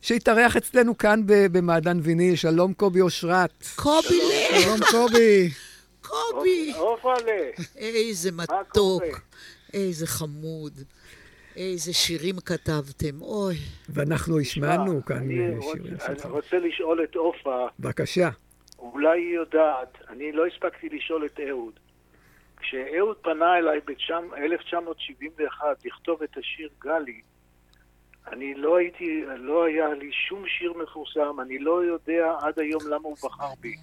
שהתארח אצלנו כאן במעדן ויניל, שלום קובי אושרת. קובי שלום קובי. קובי. איזה מתוק. איזה חמוד. איזה שירים כתבתם, אוי. ואנחנו השמענו כאן אני רוצ- שירים אני. רוצה לשאול את עופרה, בבקשה. אולי היא יודעת, אני לא הספקתי לשאול את אהוד. כשאהוד פנה אליי ב-1971 לכתוב את השיר גלי, אני לא הייתי, לא היה לי שום שיר מפורסם, אני לא יודע עד היום למה הוא בחר בי.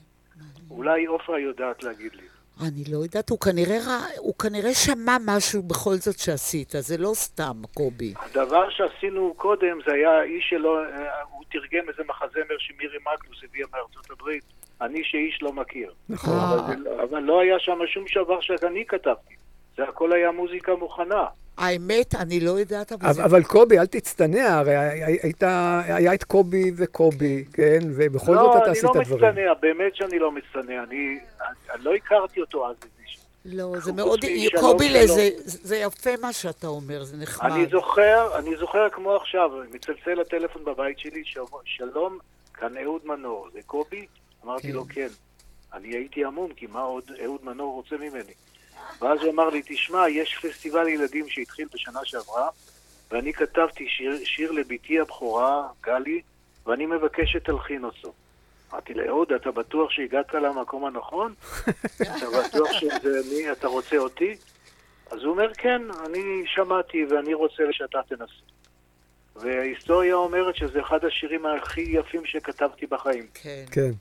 אולי עופרה יודעת להגיד לי. אני לא יודעת, הוא כנראה, ראה- הוא כנראה שמע משהו בכל זאת שעשית, זה לא סתם, קובי. הדבר שעשינו קודם זה היה האיש שלו, אה, הוא תרגם איזה מחזמר שמירי מגנוס הביאה מארצות הברית, אני שאיש לא מכיר. נכון. אבל, לא- אבל לא היה שם שום דבר שאני כתבתי. זה הכל היה מוזיקה מוכנה. האמת, אני לא יודעת, אבל זה... אבל, אבל קובי, אל תצטנע, הרי היית, היה את קובי וקובי, כן? ובכל לא, זאת אתה אני עשית לא דברים. מצטנע, באמת שאני לא מצטנע. אני, אני, אני לא הכרתי אותו אז. לא, זה מאוד... משלום קובי, שלום. זה, זה יפה מה שאתה אומר, זה נחמד. אני זוכר, אני זוכר כמו עכשיו, מצלצל הטלפון בבית שלי, שלום, כאן אהוד מנור, זה קובי? אמרתי לו, כן. אני הייתי המום, כי מה עוד אהוד מנור רוצה ממני? ואז הוא אמר לי, תשמע, יש פסטיבל ילדים שהתחיל בשנה שעברה, ואני כתבתי שיר, שיר לבתי הבכורה, גלי, ואני מבקש שתלחין אותו. אמרתי לאהוד, אתה בטוח שהגעת למקום הנכון? אתה בטוח שזה אני, אתה רוצה אותי? אז הוא אומר, כן, אני שמעתי ואני רוצה שאתה תנסה. וההיסטוריה אומרת שזה אחד השירים הכי יפים שכתבתי בחיים. כן. כן.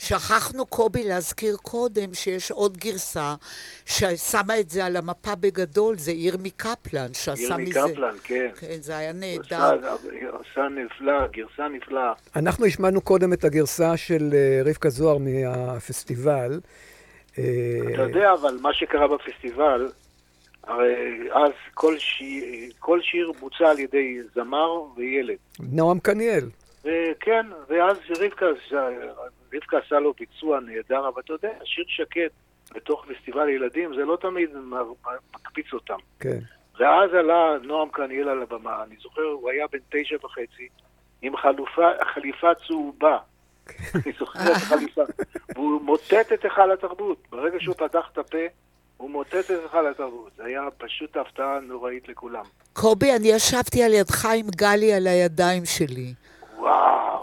שכחנו, קובי, להזכיר קודם שיש עוד גרסה ששמה את זה על המפה בגדול, זה ירמי קפלן, שעשה ירמי מזה... קפלן, כן. כן, זה היה נהדר. עשה נפלא, גרסה נפלאה. אנחנו השמענו קודם את הגרסה של אה, רבקה זוהר מהפסטיבל. אה, אתה יודע, אבל מה שקרה בפסטיבל, הרי אז כל שיר, כל שיר בוצע על ידי זמר וילד. נועם קניאל. וכן, ואז רבקה, רבקה עשה לו ביצוע נהדר, אבל אתה יודע, שיר שקט בתוך פסטיבל ילדים, זה לא תמיד מקפיץ אותם. כן. ואז עלה נועם קניאל על הבמה, אני זוכר, הוא היה בן תשע וחצי, עם חלופה, חליפה צהובה. אני זוכר את החליפה. והוא מוטט את היכל התרבות. ברגע שהוא פתח את הפה, הוא מוטט את היכל התרבות. זה היה פשוט הפתעה נוראית לכולם. קובי, אני ישבתי על ידך עם גלי על הידיים שלי. וואו.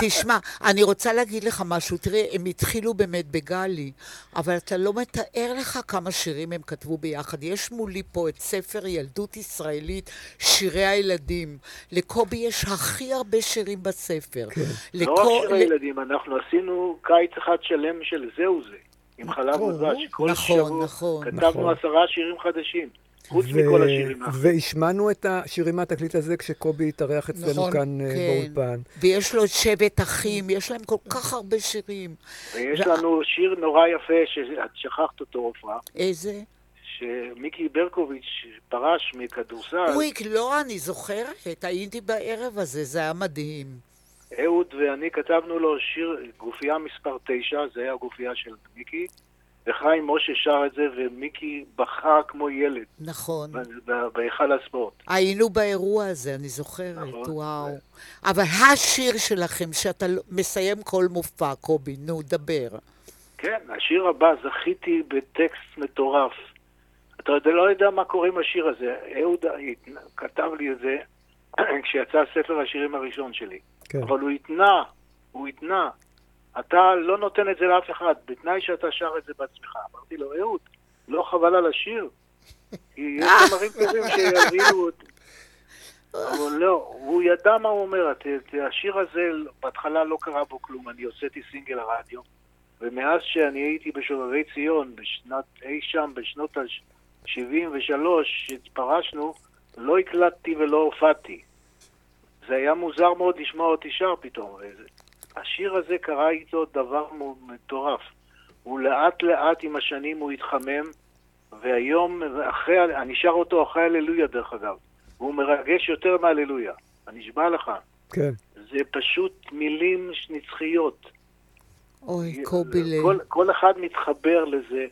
תשמע, אני רוצה להגיד לך משהו. תראה, הם התחילו באמת בגלי, אבל אתה לא מתאר לך כמה שירים הם כתבו ביחד. יש מולי פה את ספר ילדות ישראלית, שירי הילדים. לקובי יש הכי הרבה שירים בספר. כן. לא רק שירי ילדים, אנחנו עשינו קיץ אחד שלם של זהו זה, עם חלב ודבש. כל נכון, שבוע נכון. כתבנו נכון. עשרה שירים חדשים, חוץ ו- מכל השירים האחרים. והשמענו את השירים מהתקליט הזה כשקובי התארח אצלנו נכון, כאן אה, כן. באולפן. ויש לו את שבט אחים, יש להם כל כך הרבה שירים. ויש ו- לנו שיר נורא יפה שאת שכחת אותו, עופרה, איזה? שמיקי ברקוביץ' פרש מכדורסל. אוי, לא, אני זוכרת, הייתי בערב הזה, זה היה מדהים. אהוד ואני כתבנו לו שיר, גופייה מספר 9, זה היה הגופייה של מיקי, וחיים משה שר את זה, ומיקי בכה כמו ילד נכון. בהיכל הספורט. היינו באירוע הזה, אני זוכרת, נכון. וואו. אבל השיר שלכם, שאתה מסיים כל מופע, קובי, נו, דבר. כן, השיר הבא, זכיתי בטקסט מטורף. אתה יודע, לא יודע מה קורה עם השיר הזה. אהוד כתב לי את זה כשיצא ספר השירים הראשון שלי. כן. אבל הוא התנה, הוא התנה. אתה לא נותן את זה לאף אחד, בתנאי שאתה שר את זה בעצמך. אמרתי לו, אהוד, לא חבל על השיר? כי יש דברים טובים שיביאו אותי. אבל לא, הוא ידע מה הוא אומר. את, את, השיר הזה, בהתחלה לא קרה בו כלום. אני הוצאתי סינגל לרדיו, ומאז שאני הייתי בשובבי ציון, בשנת, אי שם, בשנות ה-73, שהתפרשנו, לא הקלטתי ולא הופעתי. זה היה מוזר מאוד לשמוע אותי שר פתאום. השיר הזה קרה איתו דבר מטורף. הוא לאט לאט עם השנים הוא התחמם, והיום, אחרי, אני שר אותו אחרי הללויה דרך אגב. והוא מרגש יותר מהללויה. אני נשבע לך. כן. זה פשוט מילים נצחיות. אוי, קובי כל, כל אחד מתחבר לזה.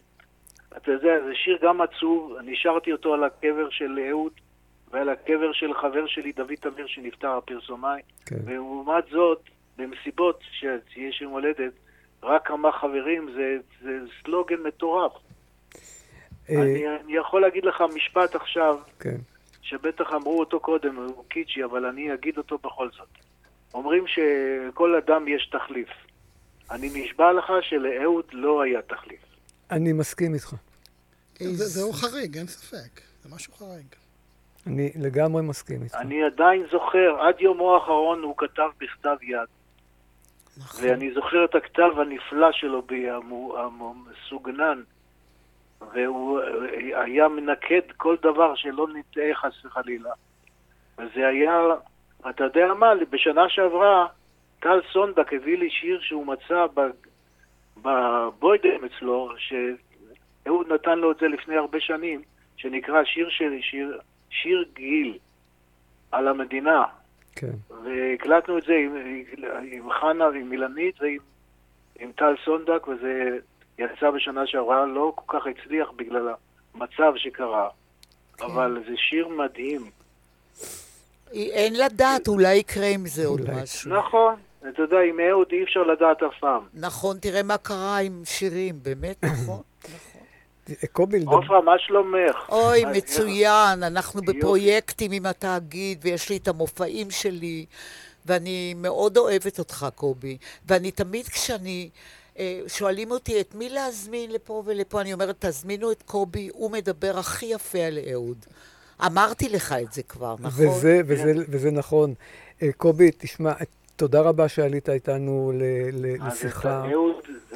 אתה יודע, זה שיר גם עצוב, אני שרתי אותו על הקבר של אהוד ועל הקבר של חבר שלי, דוד תמיר, שנפטר, הפרסומאי. כן. ולעומת זאת, במסיבות שיש יום הולדת, רק כמה חברים, זה, זה סלוגן מטורף. אה, אני, אני יכול להגיד לך משפט עכשיו, כן. שבטח אמרו אותו קודם, הוא קיצ'י, אבל אני אגיד אותו בכל זאת. אומרים שכל אדם יש תחליף. אני נשבע לך שלאהוד לא היה תחליף. אני מסכים איתך. זה- זהו חריג, אין ספק. זה משהו חריג. אני לגמרי מסכים איתך. אני עדיין זוכר, עד יומו האחרון הוא כתב בכתב יד. נכון. ואני זוכר את הכתב הנפלא שלו, המסוגנן, והוא אה, היה מנקד כל דבר שלא נטעה חס וחלילה. וזה היה, אתה יודע מה, בשנה שעברה, טל סונדק הביא לי שיר שהוא מצא בבוידם אצלו, שאהוד נתן לו את זה לפני הרבה שנים, שנקרא שיר של שיר, שיר גיל על המדינה. כן. והקלטנו את זה עם, עם חנה ועם אילנית ועם עם טל סונדק, וזה יצא בשנה שעברה, לא כל כך הצליח בגלל המצב שקרה, כן. אבל זה שיר מדהים. אין לדעת, אולי יקרה עם זה עוד משהו. נכון, אתה יודע, עם אהוד אי אפשר לדעת אף פעם. נכון, תראה מה קרה עם שירים, באמת, נכון. קובי, עופרה, מה שלומך? אוי, מצוין, אנחנו. בפרויקטים עם התאגיד, ויש לי את המופעים שלי, ואני מאוד אוהבת אותך, קובי. ואני תמיד כשאני... אה, שואלים אותי את מי להזמין לפה ולפה, אני אומרת, תזמינו את קובי, הוא מדבר הכי יפה על אהוד. אמרתי לך את זה כבר, נכון? וזה, וזה, וזה נכון. אה, קובי, תשמע, תודה רבה שעלית איתנו ל, ל, אז לשיחה. את אהוד,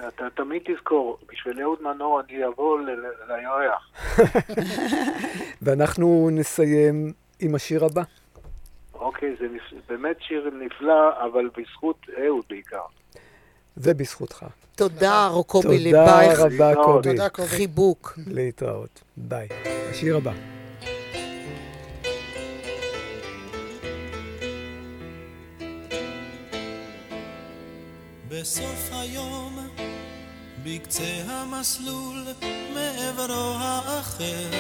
אתה תמיד תזכור, בשביל אהוד מנור אני אבוא לירח. ואנחנו נסיים עם השיר הבא. אוקיי, זה נפ- באמת שיר נפלא, אבל בזכות אהוד בעיקר. זה בזכותך. תודה, קובי תודה לבייך. רבה, קובי. תודה, קובי. חיבוק. להתראות. ביי. השיר הבא. בסוף היום, בקצה המסלול, מעברו האחר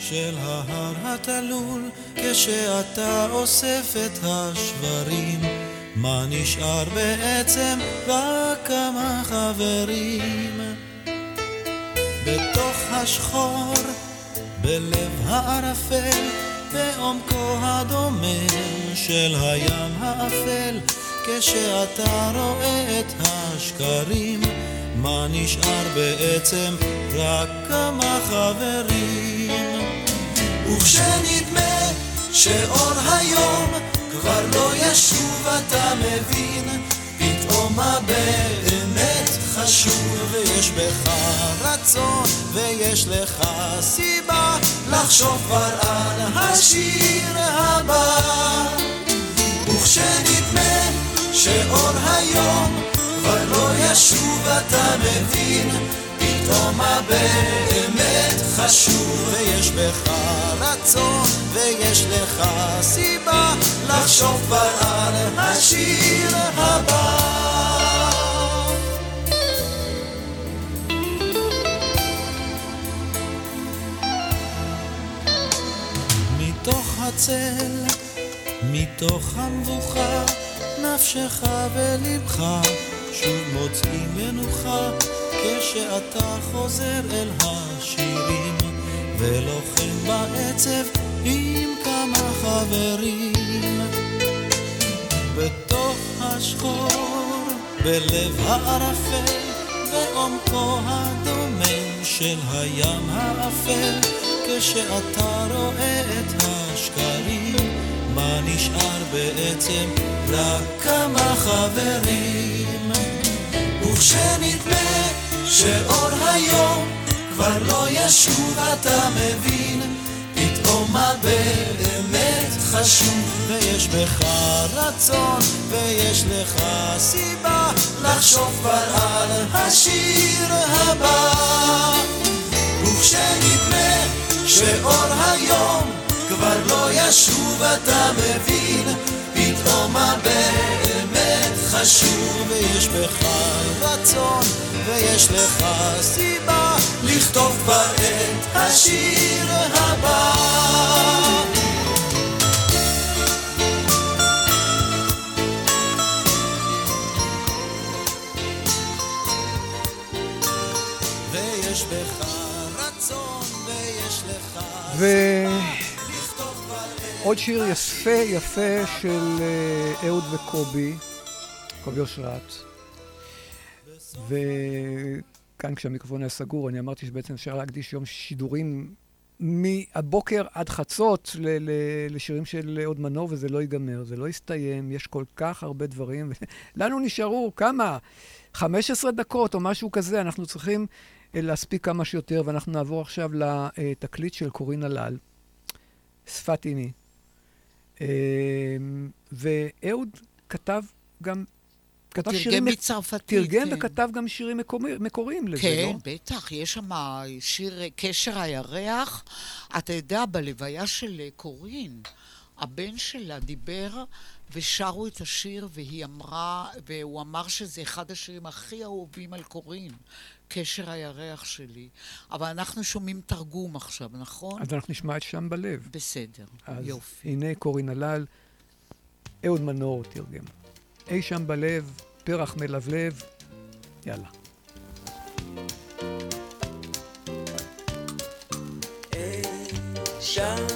של ההר התלול, כשאתה אוסף את השברים, מה נשאר בעצם? רק כמה חברים. בתוך השחור, בלב הערפל, בעומקו הדומם של הים האפל, כשאתה רואה את השקרים, מה נשאר בעצם? רק כמה חברים. וכשנדמה שאור היום כבר לא ישוב, אתה מבין, פתאום מה באמת חשוב, ויש בך רצון, ויש לך סיבה לחשוב כבר על השיר הבא. וכשנדמה שאור היום כבר לא ישוב, אתה מבין, פתאום מה באמת חשוב, ויש בך רצון, ויש לך סיבה לחשוב כבר על השיר הבא. מתוך הצל, מתוך המבוכה, נפשך ולבך שוב מוצאים מנוחה, כשאתה חוזר אל השירים, ולוחם בעצב עם כמה חברים. בתוך השחור, בלב הערפל, בעומקו הדומם של הים האפל, כשאתה רואה את השקרים, נשאר בעצם? רק כמה חברים. וכשנדמה שאור היום כבר לא ישוב, אתה מבין, פתאום מה באמת חשוב, ויש בך רצון, ויש לך סיבה לחשוב כבר על השיר הבא. וכשנדמה שאור היום כבר לא ישוב, אתה מבין, פתאום מה באמת חשוב, ויש בך רצון, ויש לך סיבה לכתוב כבר את השיר הבא. ויש בך רצון, ויש לך ועוד שיר יפה יפה של אה, אהוד וקובי, קובי אושרת. וכאן כשהמיקרופון היה סגור, אני אמרתי שבעצם אפשר להקדיש יום שידורים מהבוקר עד חצות לשירים של אהוד מנור, וזה לא ייגמר, זה לא יסתיים, יש כל כך הרבה דברים. לנו נשארו כמה? 15 דקות או משהו כזה, אנחנו צריכים אה, להספיק כמה שיותר, ואנחנו נעבור עכשיו לתקליט של קורין הלל, שפת אימי. אה, ואהוד כתב גם... כתב תרגם שירים- מצרפתית, תרגם כן. וכתב גם שירים מקומי- מקוריים לזה, כן, לא? בטח, יש שם שיר קשר הירח. אתה יודע, בלוויה של קורין, הבן שלה דיבר ושרו את השיר, והיא אמרה, והוא אמר שזה אחד השירים הכי אהובים על קורין, קשר הירח שלי. אבל אנחנו שומעים תרגום עכשיו, נכון? אז אנחנו נשמע את שם בלב. בסדר, אז יופי. הנה קורין הלל, אהוד מנור תרגם. אי שם בלב, פרח מלבלב, יאללה. שם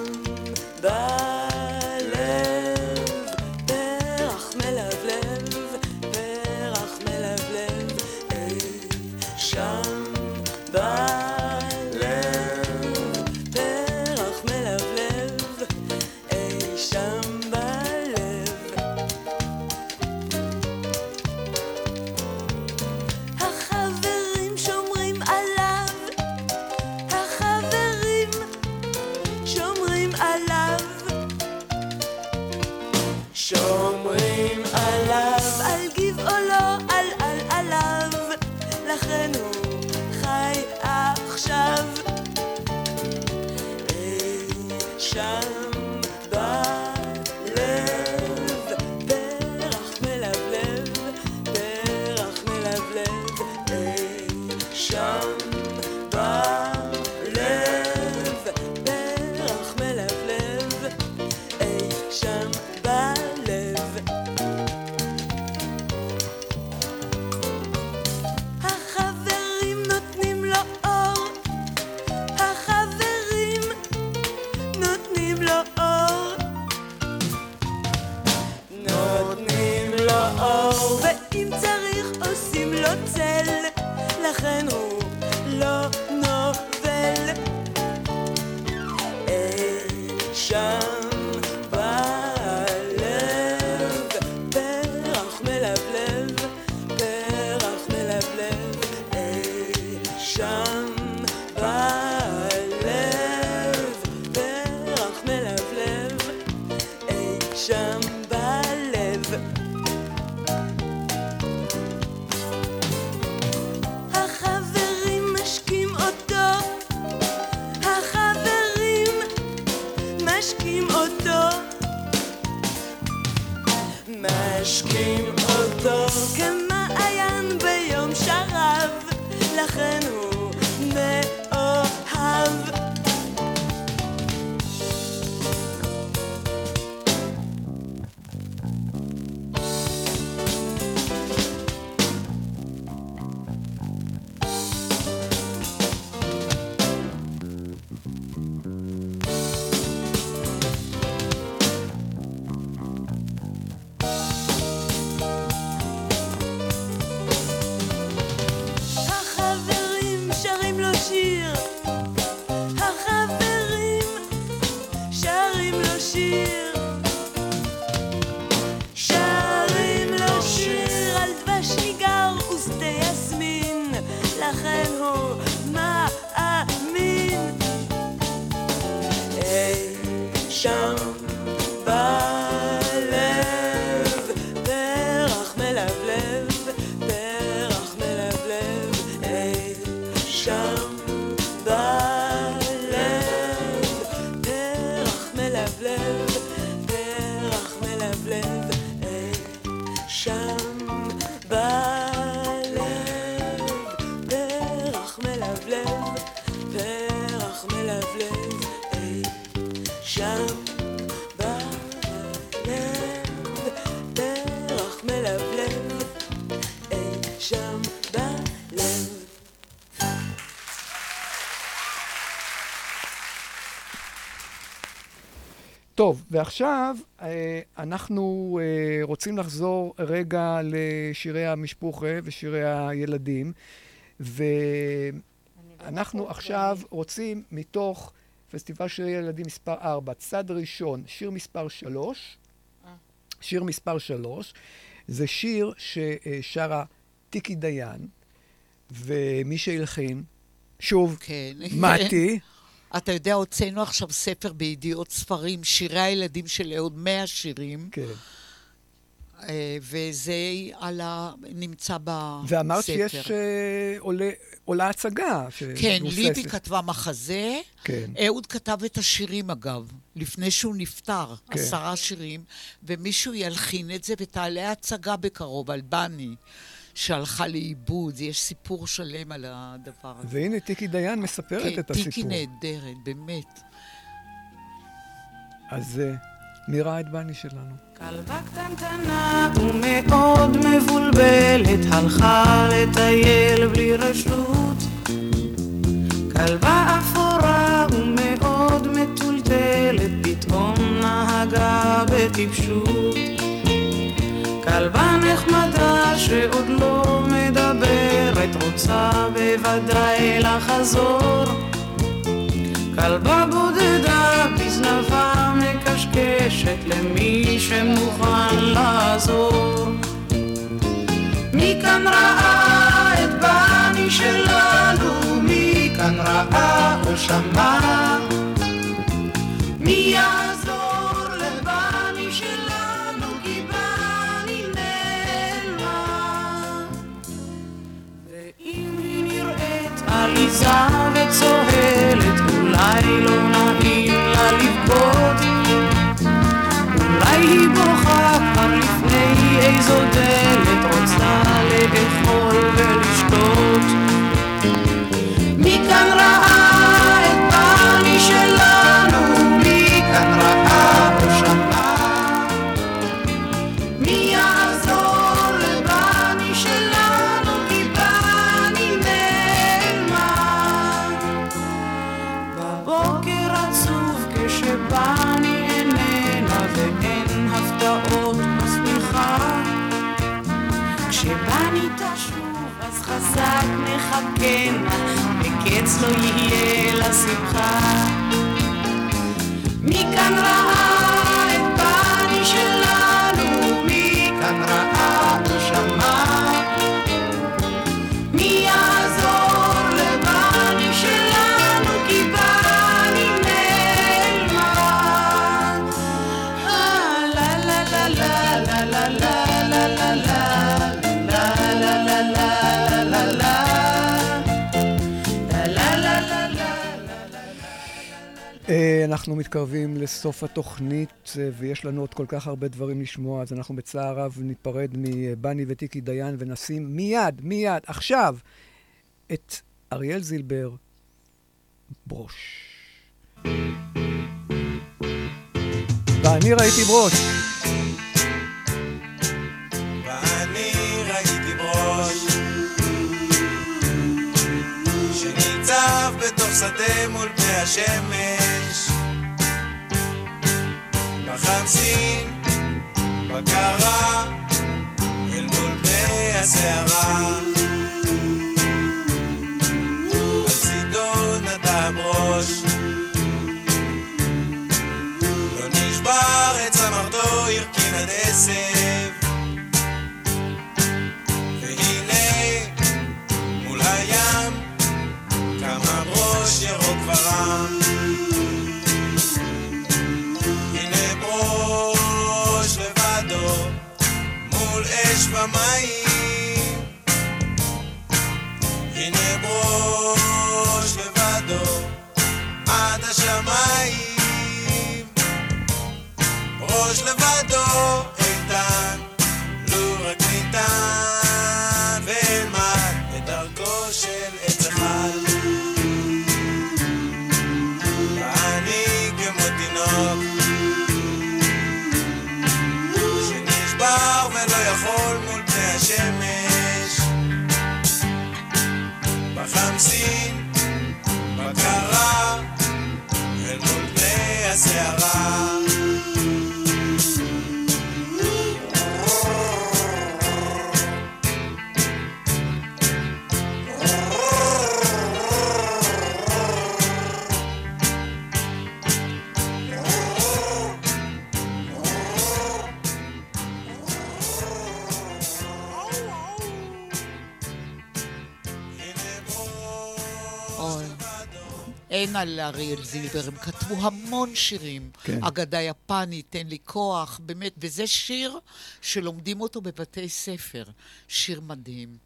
ועכשיו אה, אנחנו אה, רוצים לחזור רגע לשירי המשפוחה ושירי הילדים, ואנחנו עכשיו רוצים מתוך פסטיבל שירי ילדים מספר 4, צד ראשון, שיר מספר 3, שיר מספר 3, זה שיר ששרה טיקי דיין, ומי שהלחין, שוב, כן. מתי. אתה יודע, הוצאנו עכשיו ספר בידיעות ספרים, שירי הילדים של אהוד, 100 שירים. כן. אה, וזה על ה... נמצא בספר. ואמרת שיש אה, עולה, עולה הצגה. כן. ליבי כתבה מחזה. כן. אהוד כתב את השירים, אגב, לפני שהוא נפטר, כן. עשרה שירים, ומישהו ילחין את זה, ותעלה הצגה בקרוב על בני, שהלכה לאיבוד. יש סיפור שלם על הדבר הזה. והנה טיקי דיין מספרת כן, את הסיפור. טיקי נהדרת, באמת. אז אה, מי ראה את בני שלנו? כלבה קטנטנה ומאוד מבולבלת הלכה לטייל בלי רשות כלבה אפורה ומאוד מטולטלת פתאום נהגה בטיפשות כלבה שעוד לא מדברת רוצה בוודאי לחזור. כלבה בודדה בזנבה מקשקשת למי שמוכן לעזור. מי כאן ראה את בני שלנו? מי כאן ראה או שמע? מי יעזור עליזה וצוהלת, אולי לא נעים לה לבכות. אולי היא בוכה כבר לפני איזו דלת, רוצה לאכול ולשתות. מי כאן תחכן, וקץ לא יהיה לשמחה. מכאן רעה אנחנו מתקרבים לסוף התוכנית, אה, ויש לנו עוד כל כך הרבה דברים לשמוע, אז אנחנו בצער רב ניפרד מבני וטיקי דיין ונשים מיד, מיד, עכשיו, את אריאל זילבר, ברוש. ואני ראיתי ברוש. בתוך שדה מול פני השמש. בחמסין, בקרה, אל מול פני הסערה. על צידו ראש. לא נשבר את צמרתו, הרכין עד עשב אש ומים הנה ברוש לבדו עד השמיים ראש לבדו אין על אריאל זילבר, הם כתבו המון שירים. כן. אגדה יפנית, תן לי כוח, באמת, וזה שיר שלומדים אותו בבתי ספר. שיר מדהים.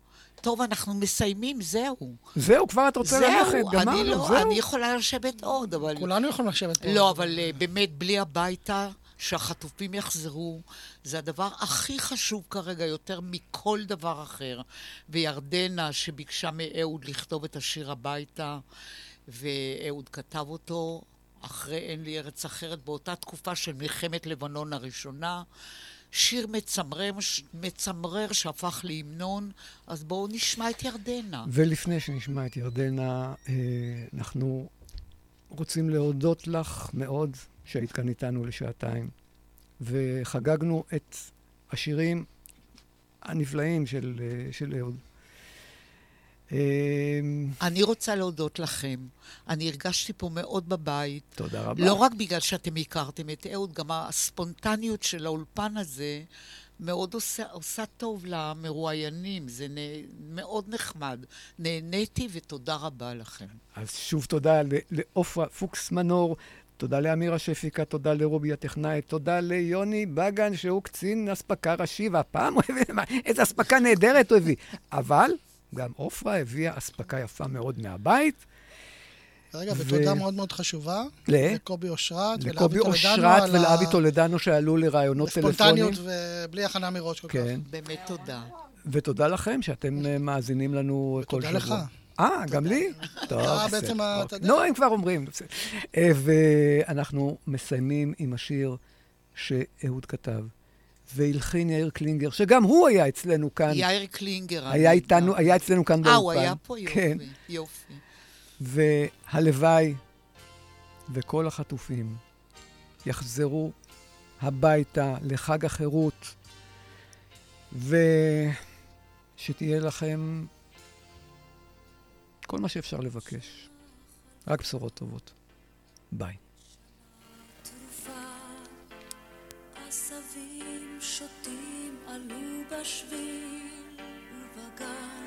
טוב, אנחנו מסיימים, זהו. זהו, כבר את רוצה זהו, ללכת, אני גמרנו, לא, זהו. אני יכולה לשבת עוד, אבל... כולנו יכולים לשבת פה. לא, אבל uh, באמת, בלי הביתה, שהחטופים יחזרו, זה הדבר הכי חשוב כרגע, יותר מכל דבר אחר. וירדנה, שביקשה מאהוד לכתוב את השיר הביתה, ואהוד כתב אותו אחרי אין לי ארץ אחרת, באותה תקופה של מלחמת לבנון הראשונה. שיר מצמרר, מצמרר שהפך להמנון, אז בואו נשמע את ירדנה. ולפני שנשמע את ירדנה, אה, אנחנו רוצים להודות לך מאוד שהיית כאן איתנו לשעתיים, וחגגנו את השירים הנפלאים של, אה, של אהוד. אמ, אני רוצה להודות לכם. אני הרגשתי פה מאוד בבית. תודה רבה. לא רק בגלל שאתם הכרתם את אהוד, גם הספונטניות של האולפן הזה מאוד עושה, עושה טוב למרואיינים. זה נה, מאוד נחמד. נהניתי ותודה רבה לכם. אז שוב תודה לעופרה פוקס מנור, תודה לאמירה שהפיקה, תודה לרובי הטכנאי, תודה ליוני בגן, שהוא קצין אספקה ראשי, והפעם הוא הביא, איזה אספקה נהדרת הוא הביא. אבל גם עופרה הביאה אספקה יפה מאוד מהבית. רגע, ו- ותודה מאוד מאוד חשובה. ל? לקובי אושרת ולאבי לקובי אושרת ולאבי טולדנו שעלו לראיונות טלפוניים. בספונטניות ובלי הכנה מראש כל כך. כן. באמת תודה. ותודה לכם שאתם אה, מאזינים לנו כל שבוע. ותודה לך. אה, גם לי? טוב, אה, בסדר. בעצם ה- אתה אוקיי. נו, הם כבר אומרים. אה, ואנחנו מסיימים עם השיר שאהוד כתב, והלחין יאיר קלינגר, שגם הוא היה אצלנו כאן. יאיר קלינגר. היה איתנו, היה אצלנו כאן באולפן. אה, הוא היה פה? יופי. כן. יופי. והלוואי וכל החטופים יחזרו הביתה לחג החירות, ושתהיה לכם כל מה שאפשר לבקש. רק בשורות טובות. ביי. בשביל ובגן.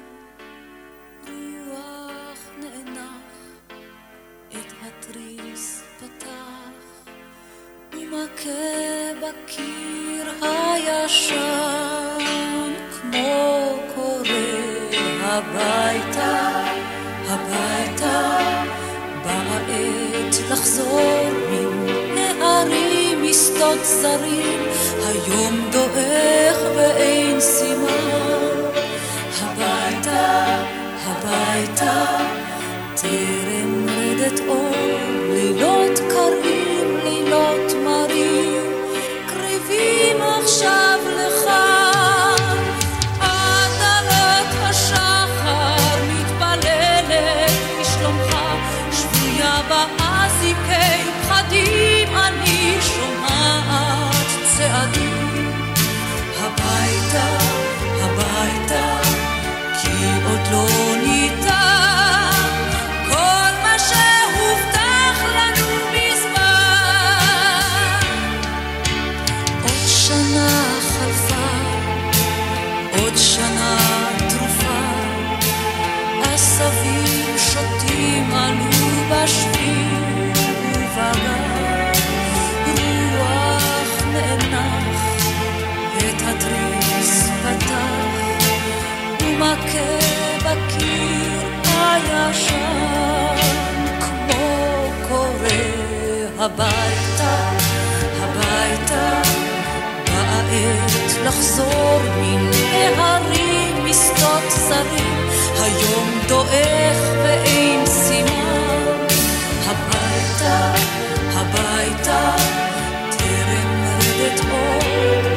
רוח נאנח את התריס פתח ומכה בקיר הישן כמו קורא הביתה הביתה באה עת לחזור מן משדות זרים היום דועך ואין סימן. הביתה הביתה טרם רדת אור כי הביתה הביתה באה עת לחזור מן ההרים משדות זרים היום דועך ואין סימן. הביתה הביתה טרם רדת אור